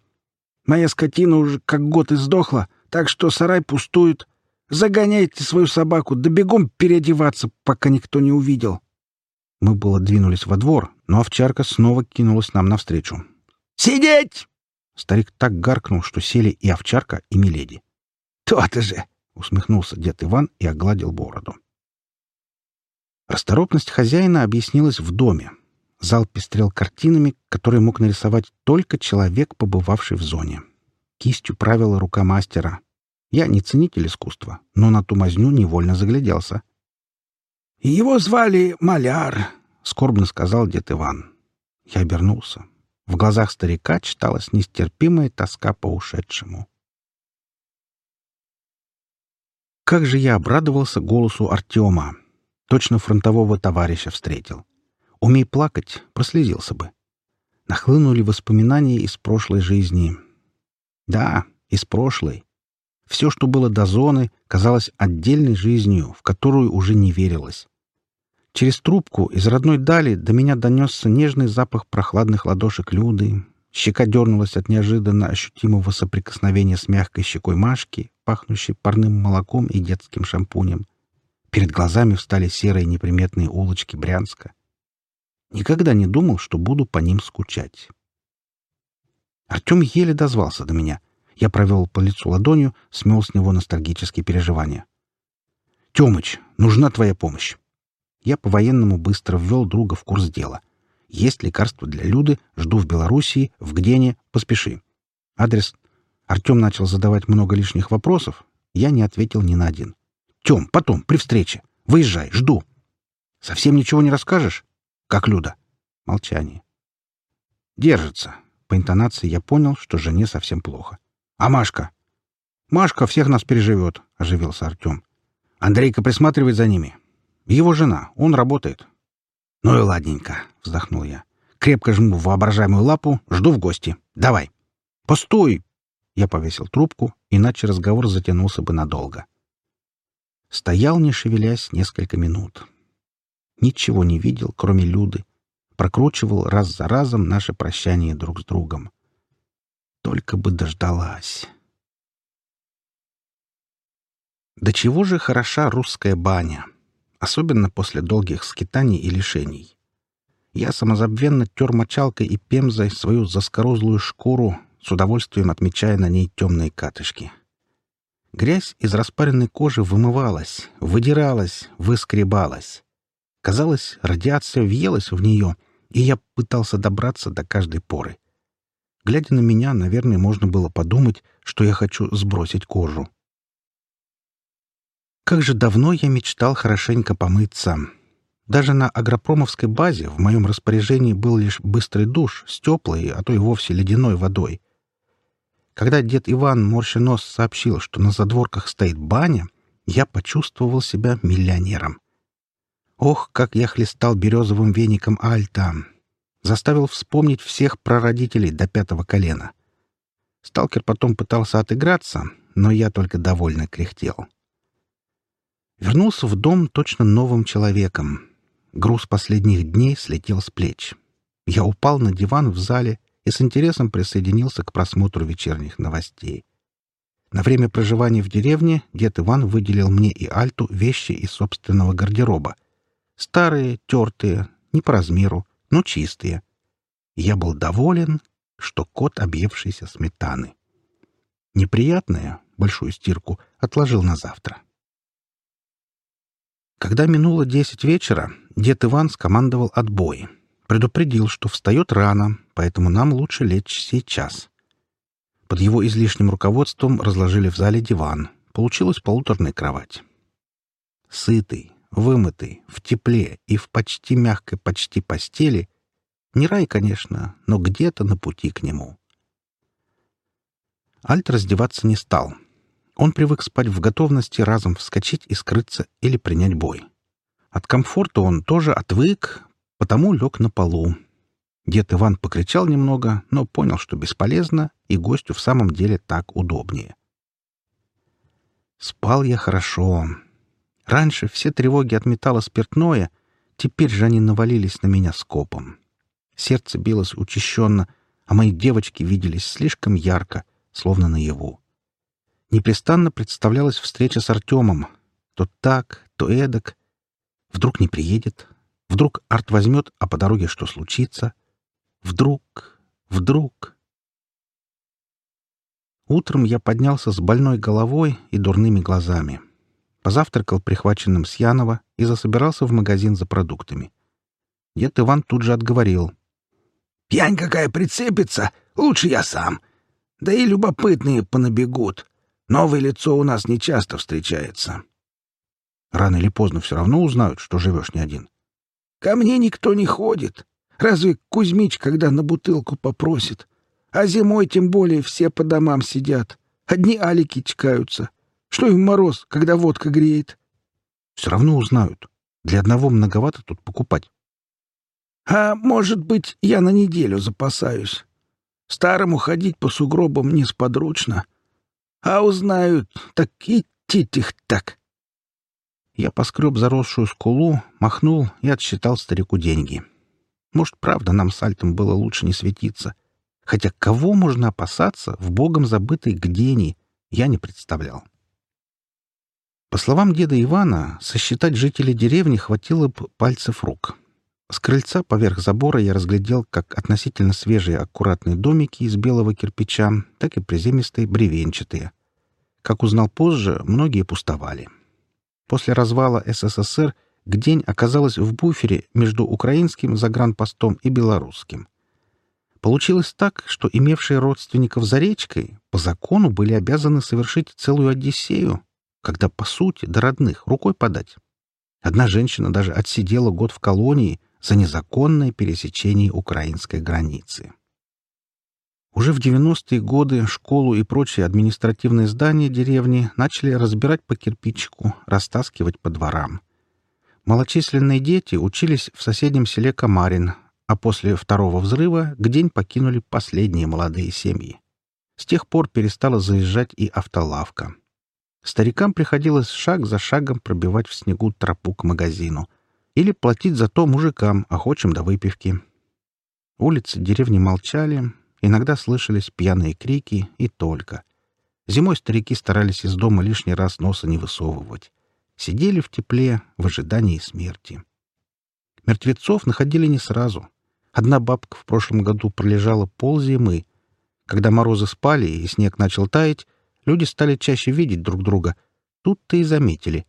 Моя скотина уже как год издохла, так что сарай пустует. Загоняйте свою собаку, да бегом переодеваться, пока никто не увидел».
Мы было двинулись во двор, но овчарка снова кинулась нам навстречу.
«Сидеть!»
Старик так гаркнул, что сели и овчарка, и миледи.
«То-то же!»
— усмехнулся дед Иван и огладил бороду. Расторопность хозяина объяснилась в доме. Зал пестрел картинами, которые мог нарисовать только человек, побывавший в зоне. Кистью правила рука мастера. Я не ценитель искусства, но на ту мазню невольно загляделся.
«Его звали Маляр», — скорбно сказал дед Иван.
Я обернулся. В глазах старика читалась нестерпимая тоска по ушедшему. Как же я обрадовался голосу Артема. Точно фронтового товарища встретил. Умей плакать, прослезился бы. Нахлынули воспоминания из прошлой жизни. Да, из прошлой. Все, что было до зоны, казалось отдельной жизнью, в которую уже не верилось. Через трубку из родной дали до меня донесся нежный запах прохладных ладошек Люды. Щека дернулась от неожиданно ощутимого соприкосновения с мягкой щекой Машки, пахнущий парным молоком и детским шампунем. Перед глазами встали серые неприметные улочки Брянска. Никогда не думал, что буду по ним скучать. Артем еле дозвался до меня. Я провел по лицу ладонью, смел с него ностальгические переживания. «Темыч, нужна твоя помощь!» Я по-военному быстро ввел друга в курс дела. «Есть лекарство для Люды, жду в Белоруссии, в Гдене, поспеши. Адрес Артем начал задавать много лишних вопросов. Я не ответил ни на один. «Тем, потом, при встрече. Выезжай, жду». «Совсем ничего не расскажешь?» «Как Люда?» Молчание. «Держится». По интонации я понял, что жене совсем плохо. «А Машка?» «Машка всех нас переживет», — оживился Артем. «Андрейка присматривает за ними. Его жена, он работает». «Ну и ладненько», — вздохнул я. «Крепко жму воображаемую лапу, жду в гости. Давай». «Постой, я повесил трубку, иначе разговор затянулся бы надолго. Стоял, не шевелясь, несколько минут. Ничего не видел, кроме Люды. Прокручивал раз за разом наше прощание друг с другом. Только бы дождалась. До чего же хороша русская баня, особенно после долгих скитаний и лишений. Я самозабвенно тер мочалкой и пемзой свою заскорозлую шкуру, с удовольствием отмечая на ней темные катышки. Грязь из распаренной кожи вымывалась, выдиралась, выскребалась. Казалось, радиация въелась в нее, и я пытался добраться до каждой поры. Глядя на меня, наверное, можно было подумать, что я хочу сбросить кожу. Как же давно я мечтал хорошенько помыться. Даже на агропромовской базе в моем распоряжении был лишь быстрый душ с теплой, а то и вовсе ледяной водой — когда дед Иван Морщенос сообщил, что на задворках стоит баня, я почувствовал себя миллионером. Ох, как я хлестал березовым веником альта! Заставил вспомнить всех прародителей до пятого колена. Сталкер потом пытался отыграться, но я только довольно кряхтел. Вернулся в дом точно новым человеком. Груз последних дней слетел с плеч. Я упал на диван в зале и с интересом присоединился к просмотру вечерних новостей. На время проживания в деревне дед Иван выделил мне и Альту вещи из собственного гардероба. Старые, тертые, не по размеру, но чистые. Я был доволен, что кот, объевшийся сметаны. Неприятное, большую стирку, отложил на завтра. Когда минуло десять вечера, дед Иван скомандовал отбой — предупредил, что встает рано, поэтому нам лучше лечь сейчас. Под его излишним руководством разложили в зале диван. Получилась полуторная кровать. Сытый, вымытый, в тепле и в почти мягкой почти постели. Не рай, конечно, но где-то на пути к нему. Альт раздеваться не стал. Он привык спать в готовности разом вскочить и скрыться или принять бой. От комфорта он тоже отвык, потому лег на полу. Дед Иван покричал немного, но понял, что бесполезно, и гостю в самом деле так удобнее. Спал я хорошо. Раньше все тревоги отметало спиртное, теперь же они навалились на меня скопом. Сердце билось учащенно, а мои девочки виделись слишком ярко, словно наяву. Непрестанно представлялась встреча с Артемом. То так, то эдак. Вдруг не приедет, Вдруг Арт возьмет, а по дороге что случится? Вдруг, вдруг. Утром я поднялся с больной головой и дурными глазами. Позавтракал прихваченным с Янова и засобирался в магазин за продуктами. Дед Иван тут же отговорил. «Пьянь какая прицепится! Лучше я сам. Да и любопытные понабегут. Новое лицо у нас нечасто встречается». Рано или поздно все равно узнают, что живешь не один. Ко мне никто не ходит. Разве Кузьмич, когда на бутылку попросит? А зимой тем более все по домам сидят. Одни алики чкаются. Что им мороз, когда водка греет? Все равно узнают. Для одного многовато тут покупать. А может быть, я на неделю запасаюсь.
Старому ходить по сугробам несподручно. А узнают, так идти их так.
Я поскреб заросшую скулу, махнул и отсчитал старику деньги. Может, правда, нам с Альтом было лучше не светиться. Хотя кого можно опасаться в богом забытой гдении, я не представлял. По словам деда Ивана, сосчитать жителей деревни хватило бы пальцев рук. С крыльца поверх забора я разглядел как относительно свежие аккуратные домики из белого кирпича, так и приземистые бревенчатые. Как узнал позже, многие пустовали. — после развала СССР Гдень оказалась в буфере между украинским загранпостом и белорусским. Получилось так, что имевшие родственников за речкой по закону были обязаны совершить целую Одиссею, когда, по сути, до родных рукой подать. Одна женщина даже отсидела год в колонии за незаконное пересечение украинской границы. Уже в 90-е годы школу и прочие административные здания деревни начали разбирать по кирпичику, растаскивать по дворам. Малочисленные дети учились в соседнем селе Камарин, а после второго взрыва к день покинули последние молодые семьи. С тех пор перестала заезжать и автолавка. Старикам приходилось шаг за шагом пробивать в снегу тропу к магазину или платить за то мужикам, охочим до выпивки. Улицы деревни молчали, Иногда слышались пьяные крики и только. Зимой старики старались из дома лишний раз носа не высовывать. Сидели в тепле, в ожидании смерти. Мертвецов находили не сразу. Одна бабка в прошлом году пролежала ползимы. Когда морозы спали и снег начал таять, люди стали чаще видеть друг друга. Тут-то и заметили.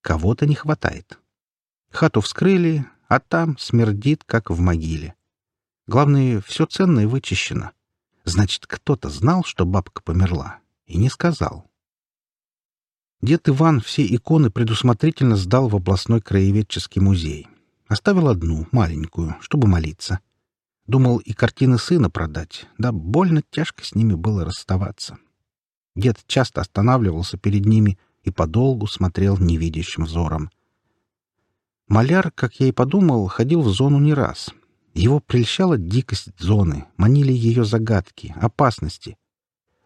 Кого-то не хватает. Хату вскрыли, а там смердит, как в могиле. Главное, все ценное вычищено. Значит, кто-то знал, что бабка померла, и не сказал. Дед Иван все иконы предусмотрительно сдал в областной краеведческий музей. Оставил одну, маленькую, чтобы молиться. Думал и картины сына продать, да больно тяжко с ними было расставаться. Дед часто останавливался перед ними и подолгу смотрел невидящим взором. Маляр, как я и подумал, ходил в зону не раз — его прельщала дикость зоны, манили ее загадки, опасности.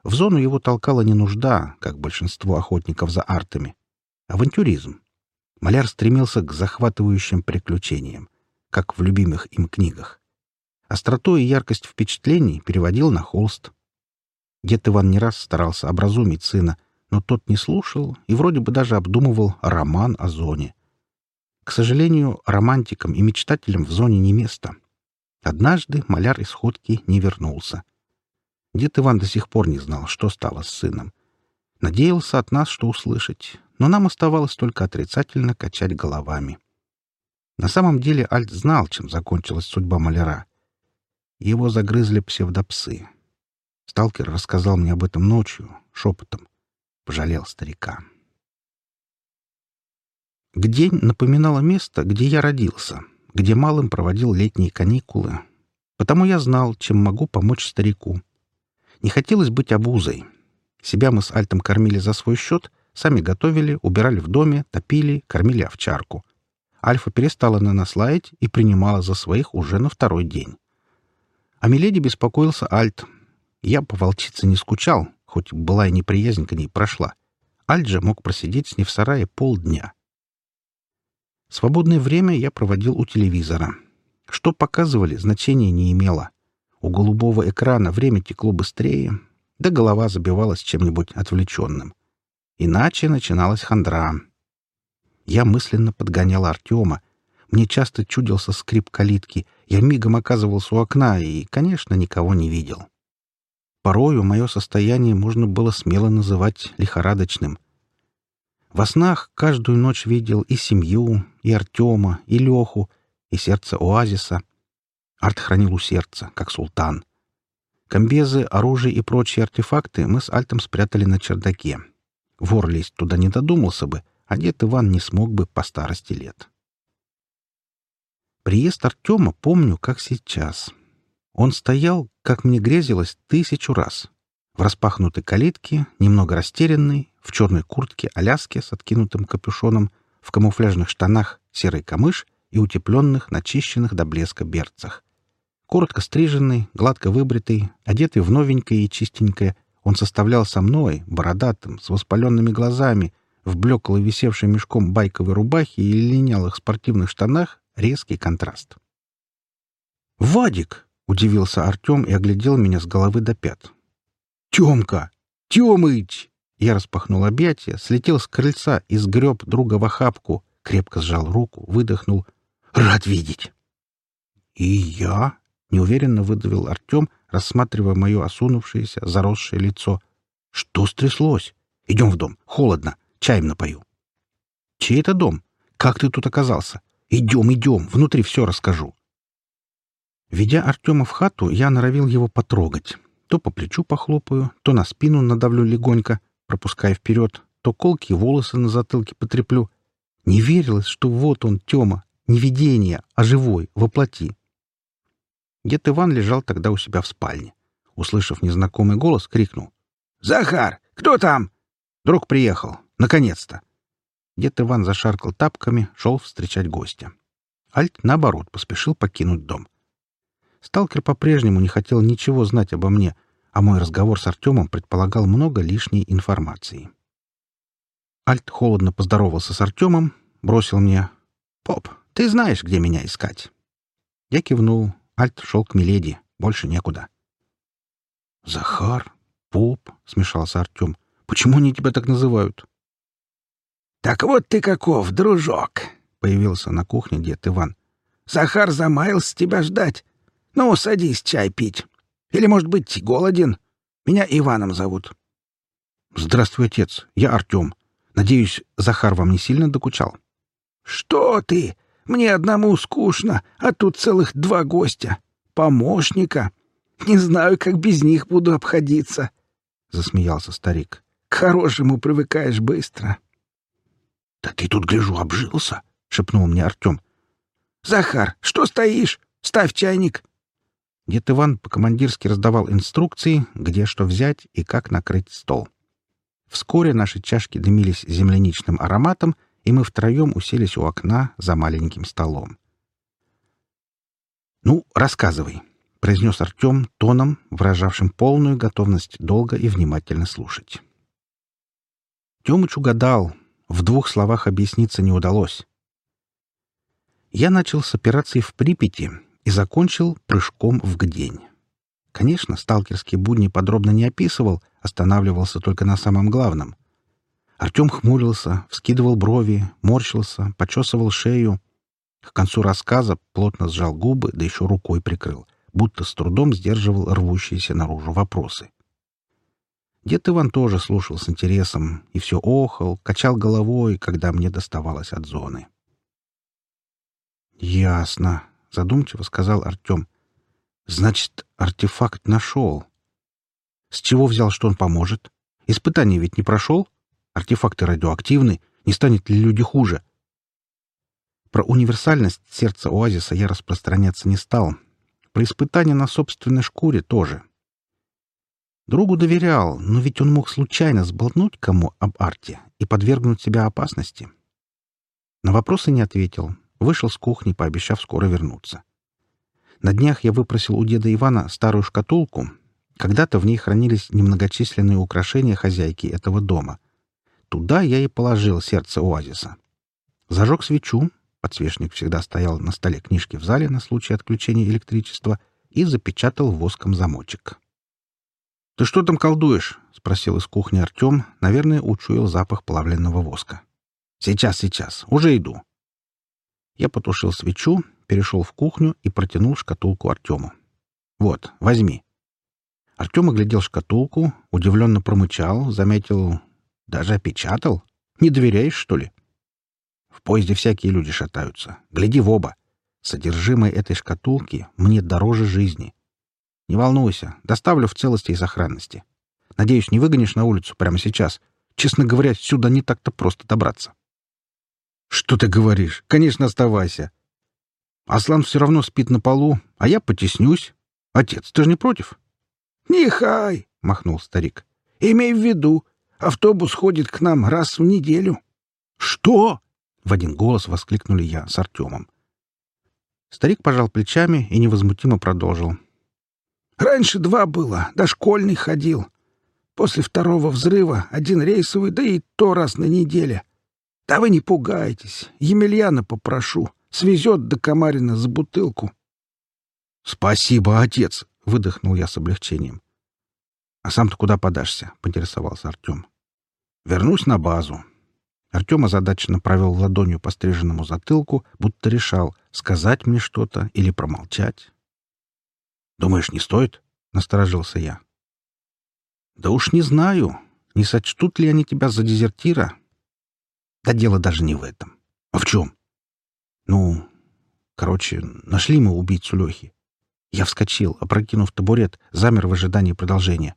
В зону его толкала не нужда, как большинство охотников за артами. А авантюризм. Маляр стремился к захватывающим приключениям, как в любимых им книгах. Остроту и яркость впечатлений переводил на холст. Дед Иван не раз старался образумить сына, но тот не слушал и вроде бы даже обдумывал роман о зоне. К сожалению, романтикам и мечтателям в зоне не место — Однажды маляр из ходки не вернулся. Дед Иван до сих пор не знал, что стало с сыном. Надеялся от нас, что услышать, но нам оставалось только отрицательно качать головами. На самом деле Альт знал, чем закончилась судьба маляра. Его загрызли псевдопсы. Сталкер рассказал мне об этом ночью, шепотом. Пожалел старика. Гдень напоминало место, где я родился — где малым проводил летние каникулы, потому я знал, чем могу помочь старику. Не хотелось быть обузой. Себя мы с Альтом кормили за свой счет, сами готовили, убирали в доме, топили, кормили овчарку. Альфа перестала на нас лаять и принимала за своих уже на второй день. О Миледи беспокоился Альт. Я по волчице не скучал, хоть была и неприязнь к ней прошла. Альт же мог просидеть с ней в сарае полдня — Свободное время я проводил у телевизора. Что показывали, значения не имело. У голубого экрана время текло быстрее, да голова забивалась чем-нибудь отвлеченным. Иначе начиналась хандра. Я мысленно подгонял Артема. Мне часто чудился скрип калитки. Я мигом оказывался у окна и, конечно, никого не видел. Порою мое состояние можно было смело называть лихорадочным — во снах каждую ночь видел и семью, и Артема, и Леху, и сердце оазиса. Арт хранил у сердца, как султан. Комбезы, оружие и прочие артефакты мы с Альтом спрятали на чердаке. Вор лезть туда не додумался бы, а дед Иван не смог бы по старости лет. Приезд Артема помню, как сейчас. Он стоял, как мне грезилось, тысячу раз, в распахнутой калитке, немного растерянный, в черной куртке Аляски с откинутым капюшоном, в камуфляжных штанах серый камыш и утепленных, начищенных до блеска берцах. Коротко стриженный, гладко выбритый, одетый в новенькое и чистенькое, он составлял со мной, бородатым, с воспаленными глазами, в блеклой висевшей мешком байковой рубахе и линялых спортивных штанах, резкий контраст. «Вадик!» — удивился Артем и оглядел меня с головы до пят. Тёмка, Тёмыч, Я распахнул объятия, слетел с крыльца и сгреб друга в охапку, крепко сжал руку, выдохнул. «Рад видеть!» «И я?» — неуверенно выдавил Артем, рассматривая мое осунувшееся, заросшее лицо. «Что стряслось? Идем в дом. Холодно. Чаем напою». «Чей это дом? Как ты тут оказался? Идем, идем. Внутри все расскажу». Ведя Артема в хату, я норовил его потрогать. То по плечу похлопаю, то на спину надавлю легонько, пропуская вперед, то колки волосы на затылке потреплю. Не верилось, что вот он, Тёма, не видение, а живой, воплоти. Дед Иван лежал тогда у себя в спальне. Услышав незнакомый голос, крикнул. «Захар, кто там?» «Друг приехал. Наконец-то!» Дед Иван зашаркал тапками, шел встречать гостя. Альт, наоборот, поспешил покинуть дом. Сталкер по-прежнему не хотел ничего знать обо мне, а мой разговор с Артемом предполагал много лишней информации. Альт холодно поздоровался с Артемом, бросил мне «Поп, ты знаешь, где меня искать?» Я кивнул. Альт шел к Миледи. Больше некуда. «Захар? Поп?» — смешался Артем. «Почему они тебя так называют?»
«Так вот ты каков, дружок!» — появился на кухне дед Иван. «Захар замаялся тебя ждать. Ну, садись чай пить. Или, может быть, голоден? Меня Иваном зовут».
«Здравствуй, отец. Я Артем. Надеюсь, Захар вам не сильно докучал?»
«Что ты? Мне одному скучно, а тут целых два гостя. Помощника. Не знаю, как без них буду обходиться», — засмеялся старик. «К хорошему привыкаешь быстро».
«Да ты тут, гляжу, обжился», — шепнул мне Артем.
«Захар, что стоишь? Ставь чайник».
Дед Иван по-командирски раздавал инструкции, где что взять и как накрыть стол. Вскоре наши чашки дымились земляничным ароматом, и мы втроем уселись у окна за маленьким столом. «Ну, рассказывай», — произнес Артем тоном, выражавшим полную готовность долго и внимательно слушать. Темыч угадал, в двух словах объясниться не удалось. Я начал с операции в Припяти — и закончил прыжком в гдень. Конечно, сталкерский будни подробно не описывал, останавливался только на самом главном. Артем хмурился, вскидывал брови, морщился, почесывал шею. К концу рассказа плотно сжал губы, да еще рукой прикрыл, будто с трудом сдерживал рвущиеся наружу вопросы. Дед Иван тоже слушал с интересом и все охал, качал головой, когда мне доставалось от зоны. «Ясно», — задумчиво сказал Артем. «Значит, артефакт нашел». «С чего взял, что он поможет? Испытание ведь не прошел? Артефакты радиоактивны, не станет ли люди хуже?» Про универсальность сердца оазиса я распространяться не стал. Про испытания на собственной шкуре тоже. Другу доверял, но ведь он мог случайно сболтнуть кому об арте и подвергнуть себя опасности. На вопросы не ответил, вышел с кухни, пообещав скоро вернуться. На днях я выпросил у деда Ивана старую шкатулку. Когда-то в ней хранились немногочисленные украшения хозяйки этого дома. Туда я и положил сердце оазиса. Зажег свечу, подсвечник всегда стоял на столе книжки в зале на случай отключения электричества, и запечатал воском замочек. «Ты что там колдуешь?» — спросил из кухни Артем, наверное, учуял запах плавленного воска. «Сейчас, сейчас, уже иду», я потушил свечу, перешел в кухню и протянул шкатулку Артему. «Вот, возьми». Артем оглядел шкатулку, удивленно промычал, заметил... «Даже опечатал? Не доверяешь, что ли?» «В поезде всякие люди шатаются. Гляди в оба. Содержимое этой шкатулки мне дороже жизни. Не волнуйся, доставлю в целости и сохранности. Надеюсь, не выгонишь на улицу прямо сейчас. Честно говоря, сюда не так-то просто добраться». «Что ты говоришь? Конечно, оставайся!» «Аслан все равно спит на полу, а я потеснюсь. Отец, ты же не против?»
«Нехай!» — махнул старик. «Имей в виду, автобус ходит к нам раз в неделю».
«Что?» — в один голос воскликнули я с Артемом. Старик пожал плечами и невозмутимо продолжил.
«Раньше два было, дошкольный ходил. После второго взрыва один рейсовый, да и то раз на неделю. Да вы не пугайтесь. Емельяна попрошу. Свезет до Комарина за бутылку.
— Спасибо, отец! — выдохнул я с облегчением. — А сам то куда подашься? — поинтересовался Артем. — Вернусь на базу. Артем озадаченно провел ладонью по стриженному затылку, будто решал, сказать мне что-то или промолчать. — Думаешь, не стоит? — насторожился я. — Да уж не знаю. Не сочтут ли они тебя за дезертира? Да дело даже не в этом. А в чем? Ну, короче, нашли мы убийцу Лехи. Я вскочил, опрокинув табурет, замер в ожидании продолжения.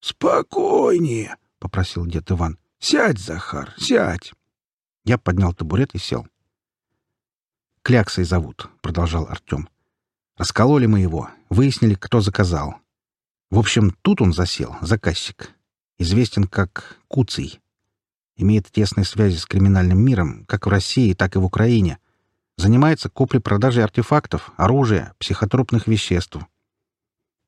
«Спокойнее!» — попросил дед Иван. «Сядь, Захар, сядь!»
Я поднял табурет и сел. «Кляксой зовут», — продолжал Артем. «Раскололи мы его, выяснили, кто заказал. В общем, тут он засел, заказчик. Известен как Куций имеет тесные связи с криминальным миром, как в России, так и в Украине. Занимается куплей-продажей артефактов, оружия, психотропных веществ.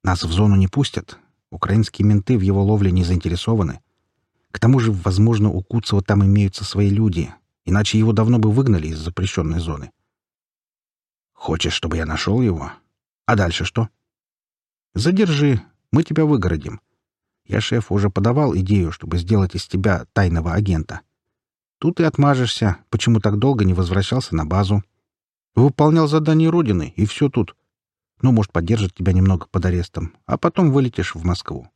Нас в зону не пустят. Украинские менты в его ловле не заинтересованы. К тому же, возможно, у Куцева там имеются свои люди, иначе его давно бы выгнали из запрещенной зоны. Хочешь, чтобы я нашел его? А дальше что? Задержи, мы тебя выгородим. Я шеф уже подавал идею, чтобы сделать из тебя тайного агента. Тут и отмажешься, почему так долго не возвращался на базу. Выполнял задание Родины, и все тут. Ну, может, поддержит тебя немного под арестом, а потом вылетишь в Москву.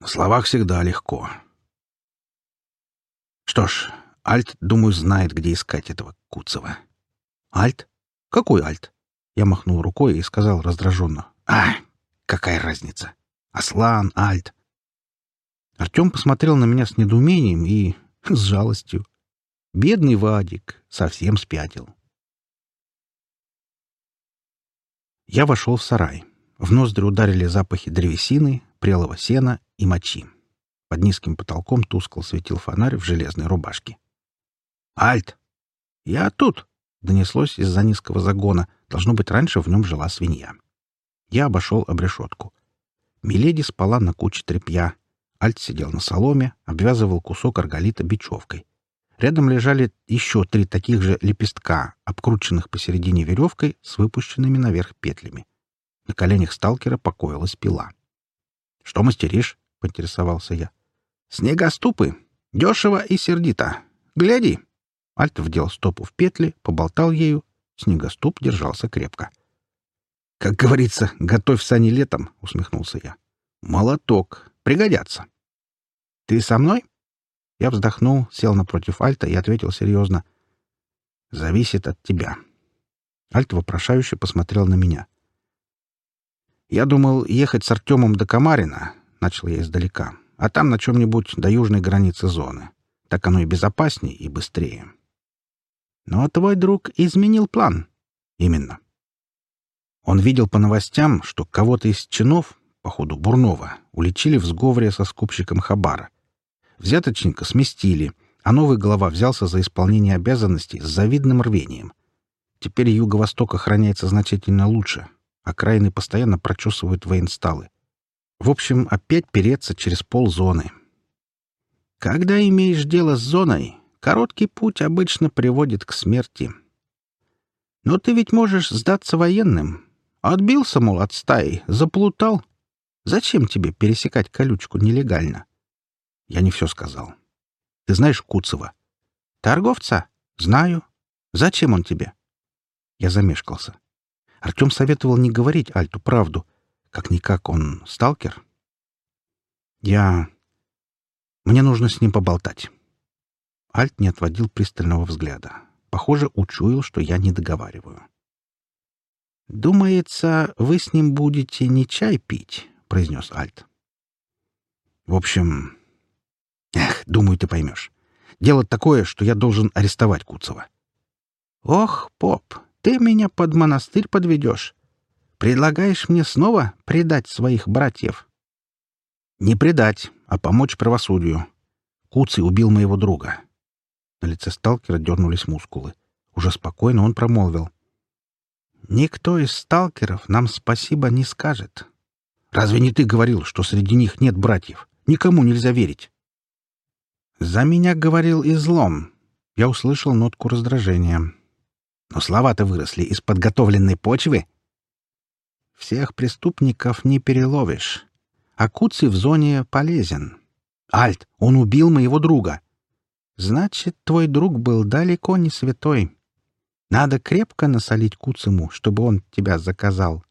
В словах всегда легко. Что ж, Альт, думаю, знает, где искать этого Куцева. Альт? Какой Альт? Я махнул рукой и сказал раздраженно. А, какая разница? Аслан, Альт. Артем посмотрел на меня с недоумением и *laughs* с жалостью. Бедный Вадик совсем спятил. Я вошел в сарай. В ноздри ударили запахи древесины, прелого сена и мочи. Под низким потолком тускло светил фонарь в железной рубашке. «Альт! Я тут!» — донеслось из-за низкого загона. Должно быть, раньше в нем жила свинья. Я обошел обрешетку. Миледи спала на куче тряпья. Альт сидел на соломе, обвязывал кусок арголита бечевкой. Рядом лежали еще три таких же лепестка, обкрученных посередине веревкой с выпущенными наверх петлями. На коленях сталкера покоилась пила. «Что мастеришь?» — поинтересовался я. «Снегоступы. Дешево и сердито. Гляди!» Альт вдел стопу в петли, поболтал ею. Снегоступ держался крепко. — «Как говорится, готовь сани летом», — усмехнулся я. «Молоток. Пригодятся». «Ты со мной?» Я вздохнул, сел напротив Альта и ответил серьезно. «Зависит от тебя». Альт вопрошающе посмотрел на меня. «Я думал ехать с Артемом до Камарина», — начал я издалека, «а там на чем-нибудь до южной границы зоны. Так оно и безопаснее, и быстрее». «Но твой друг изменил план». «Именно. Он видел по новостям, что кого-то из чинов, по ходу Бурнова, уличили в сговоре со скупщиком Хабара. Взяточника сместили, а новый глава взялся за исполнение обязанностей с завидным рвением. Теперь Юго-Восток охраняется значительно лучше, а окраины постоянно прочесывают военсталы. В общем, опять переться через ползоны. Когда имеешь дело с зоной, короткий путь обычно приводит к смерти. Но ты ведь можешь сдаться военным, Отбился, мол, от стаи, заплутал. Зачем тебе пересекать колючку нелегально? Я не все сказал. Ты знаешь Куцева? Торговца? Знаю. Зачем он тебе? Я замешкался. Артем советовал не говорить Альту правду. Как-никак он сталкер. Я... Мне нужно с ним поболтать. Альт не отводил пристального взгляда. Похоже, учуял, что я не договариваю. «Думается, вы с ним будете не чай пить», — произнес Альт. «В общем...» «Эх, думаю, ты поймешь. Дело такое, что я должен арестовать Куцова». «Ох, поп, ты меня под монастырь подведешь. Предлагаешь мне снова предать своих братьев?» «Не предать, а помочь правосудию. Куцый убил моего друга». На лице сталкера дернулись мускулы. Уже спокойно он промолвил. Никто из сталкеров нам спасибо не скажет. Разве не ты говорил, что среди них нет братьев? Никому нельзя верить. За меня говорил излом. Я услышал нотку раздражения. Но слова-то выросли из подготовленной почвы. Всех преступников не переловишь. А Куци в зоне полезен. Альт, он убил моего друга. Значит, твой друг был далеко не святой. Надо крепко насолить Куцему, чтобы он тебя заказал.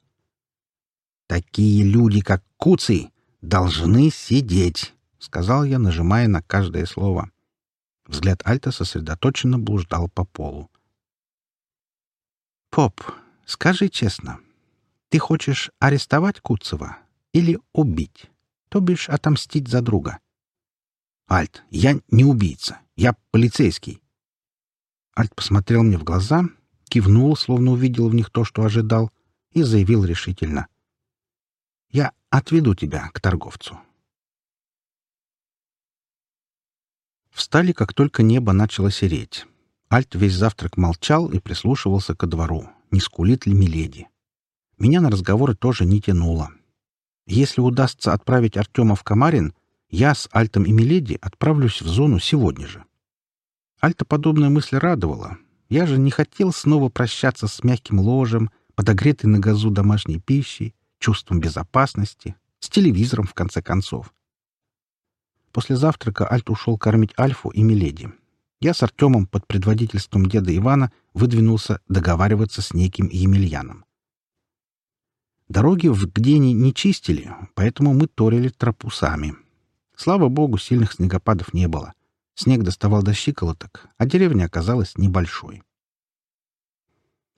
«Такие люди, как Куций, должны сидеть», — сказал я, нажимая на каждое слово. Взгляд Альта сосредоточенно блуждал по полу. «Поп, скажи честно, ты хочешь арестовать Куцева или убить, то бишь отомстить за друга?» «Альт, я не убийца, я полицейский. Альт посмотрел мне в глаза, кивнул, словно увидел в них то, что ожидал, и заявил решительно. «Я отведу тебя к торговцу». Встали, как только небо начало сереть. Альт весь завтрак молчал и прислушивался ко двору, не скулит ли Миледи. Меня на разговоры тоже не тянуло. Если удастся отправить Артема в Камарин, я с Альтом и Миледи отправлюсь в зону сегодня же. Альта подобная мысль радовала. Я же не хотел снова прощаться с мягким ложем, подогретой на газу домашней пищей, чувством безопасности, с телевизором, в конце концов. После завтрака Альт ушел кормить Альфу и Миледи. Я с Артемом под предводительством деда Ивана выдвинулся договариваться с неким Емельяном. Дороги в Гдене не чистили, поэтому мы торили тропу сами. Слава богу, сильных снегопадов не было — Снег доставал до щиколоток, а деревня оказалась небольшой.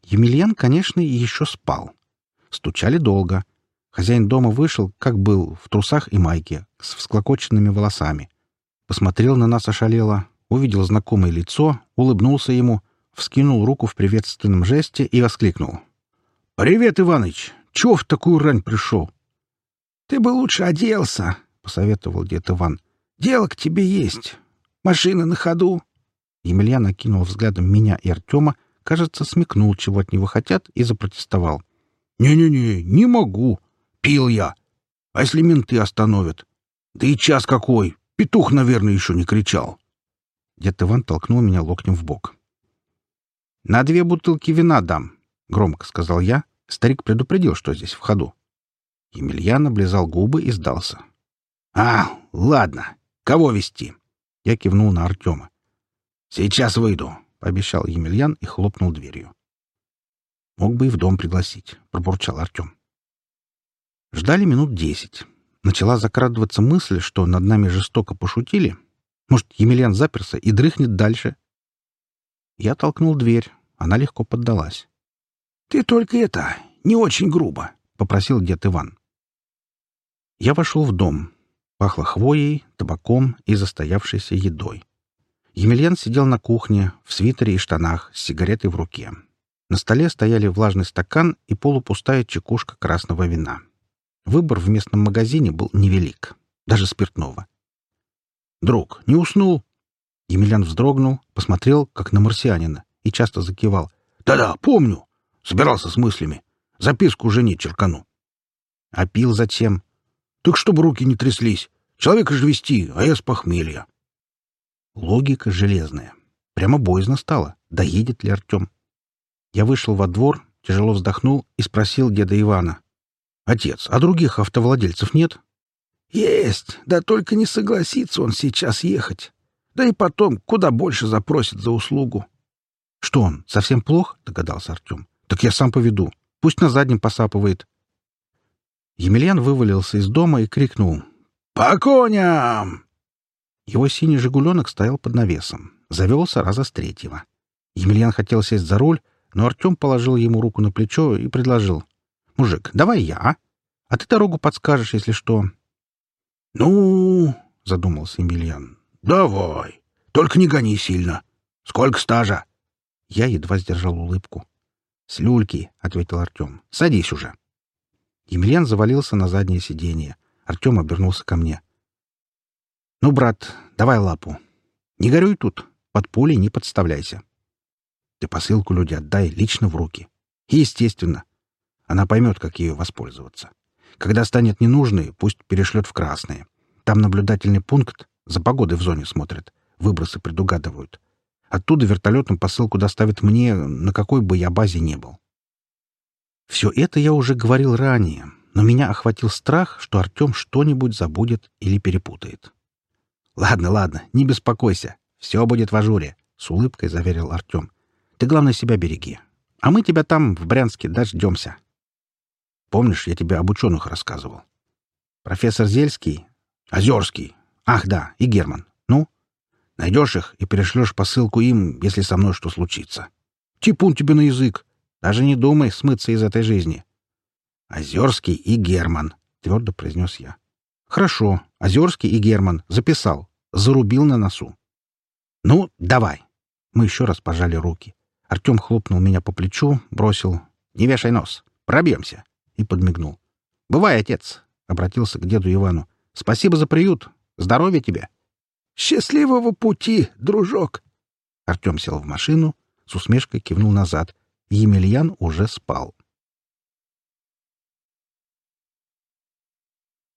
Емельян, конечно, еще спал. Стучали долго. Хозяин дома вышел, как был, в трусах и майке, с всклокоченными волосами. Посмотрел на нас ошалело, увидел знакомое лицо, улыбнулся ему, вскинул руку в приветственном жесте и воскликнул. «Привет, Иваныч! Чего в такую рань пришел?»
«Ты бы лучше оделся», — посоветовал дед Иван. «Дело к тебе есть. Машина на ходу!»
Емельян окинул взглядом меня и Артема, кажется, смекнул, чего от него хотят, и запротестовал.
«Не-не-не, не могу! Пил я! А если менты остановят? Да и час какой! Петух, наверное, еще не кричал!»
Дед Иван толкнул меня локтем в бок. «На две бутылки вина дам», — громко сказал я. Старик предупредил, что здесь в ходу. Емельян облизал губы и сдался.
«А, ладно. Кого вести?
Я кивнул на Артема.
«Сейчас выйду», —
пообещал Емельян и хлопнул дверью. «Мог бы и в дом пригласить», — пробурчал Артем. Ждали минут десять. Начала закрадываться мысль, что над нами жестоко пошутили. Может, Емельян заперся и дрыхнет дальше? Я толкнул дверь. Она легко поддалась.
«Ты только это, не очень грубо», — попросил дед Иван.
Я вошел в дом пахло хвоей, табаком и застоявшейся едой. Емельян сидел на кухне, в свитере и штанах, с сигаретой в руке. На столе стояли влажный стакан и полупустая чекушка красного вина. Выбор в местном магазине был невелик, даже спиртного. «Друг, не уснул?» Емельян вздрогнул, посмотрел, как на марсианина, и часто закивал.
«Да-да, помню!» Собирался с мыслями. Записку жене черкану.
«А пил зачем?»
Так чтобы руки не тряслись. Человека же вести, а я с похмелья.
Логика железная. Прямо боязно стало, доедет ли Артем. Я вышел во двор, тяжело вздохнул и спросил деда Ивана. «Отец, а других автовладельцев нет?»
«Есть, да только не согласится он сейчас ехать. Да и потом, куда больше запросит за услугу».
«Что он, совсем плох?» — догадался Артем. «Так я сам поведу. Пусть на заднем посапывает. Емельян вывалился из дома и крикнул
«По коням!».
Его синий «Жигуленок» стоял под навесом. Завелся раза с третьего. Емельян хотел сесть за руль, но Артем положил ему руку на плечо и предложил. «Мужик, давай я, а? А ты дорогу подскажешь, если что».
«Ну...» — задумался Емельян. «Давай. Только не гони сильно. Сколько стажа?»
Я едва сдержал улыбку. «С люльки», — ответил Артем. «Садись уже». Емельян завалился на заднее сиденье. Артем обернулся ко мне. «Ну, брат, давай лапу. Не горюй тут. Под пули не подставляйся. Ты посылку люди отдай лично в руки. И естественно. Она поймет, как ее воспользоваться. Когда станет ненужной, пусть перешлет в красные. Там наблюдательный пункт за погодой в зоне смотрят. Выбросы предугадывают. Оттуда вертолетом посылку доставят мне, на какой бы я базе не был. Все это я уже говорил ранее, но меня охватил страх, что Артем что-нибудь забудет или перепутает. «Ладно, ладно, не беспокойся, все будет в ажуре», — с улыбкой заверил Артем. «Ты, главное, себя береги. А мы тебя там, в Брянске, дождемся». «Помнишь, я тебе об ученых рассказывал?» «Профессор Зельский?» «Озерский. Ах, да, и Герман. Ну?» «Найдешь их и перешлешь посылку им, если со мной что случится. Типун тебе на язык. Даже не думай смыться из этой жизни. Озерский и Герман, твердо произнес я. Хорошо, Озерский и Герман, записал, зарубил на носу. Ну, давай. Мы еще раз пожали руки. Артем хлопнул меня по плечу, бросил «Не вешай нос, пробьемся!» и подмигнул. «Бывай, отец!» — обратился к деду Ивану. «Спасибо за приют! Здоровья тебе!»
«Счастливого пути, дружок!»
Артем сел в машину, с усмешкой кивнул назад — Емельян уже спал.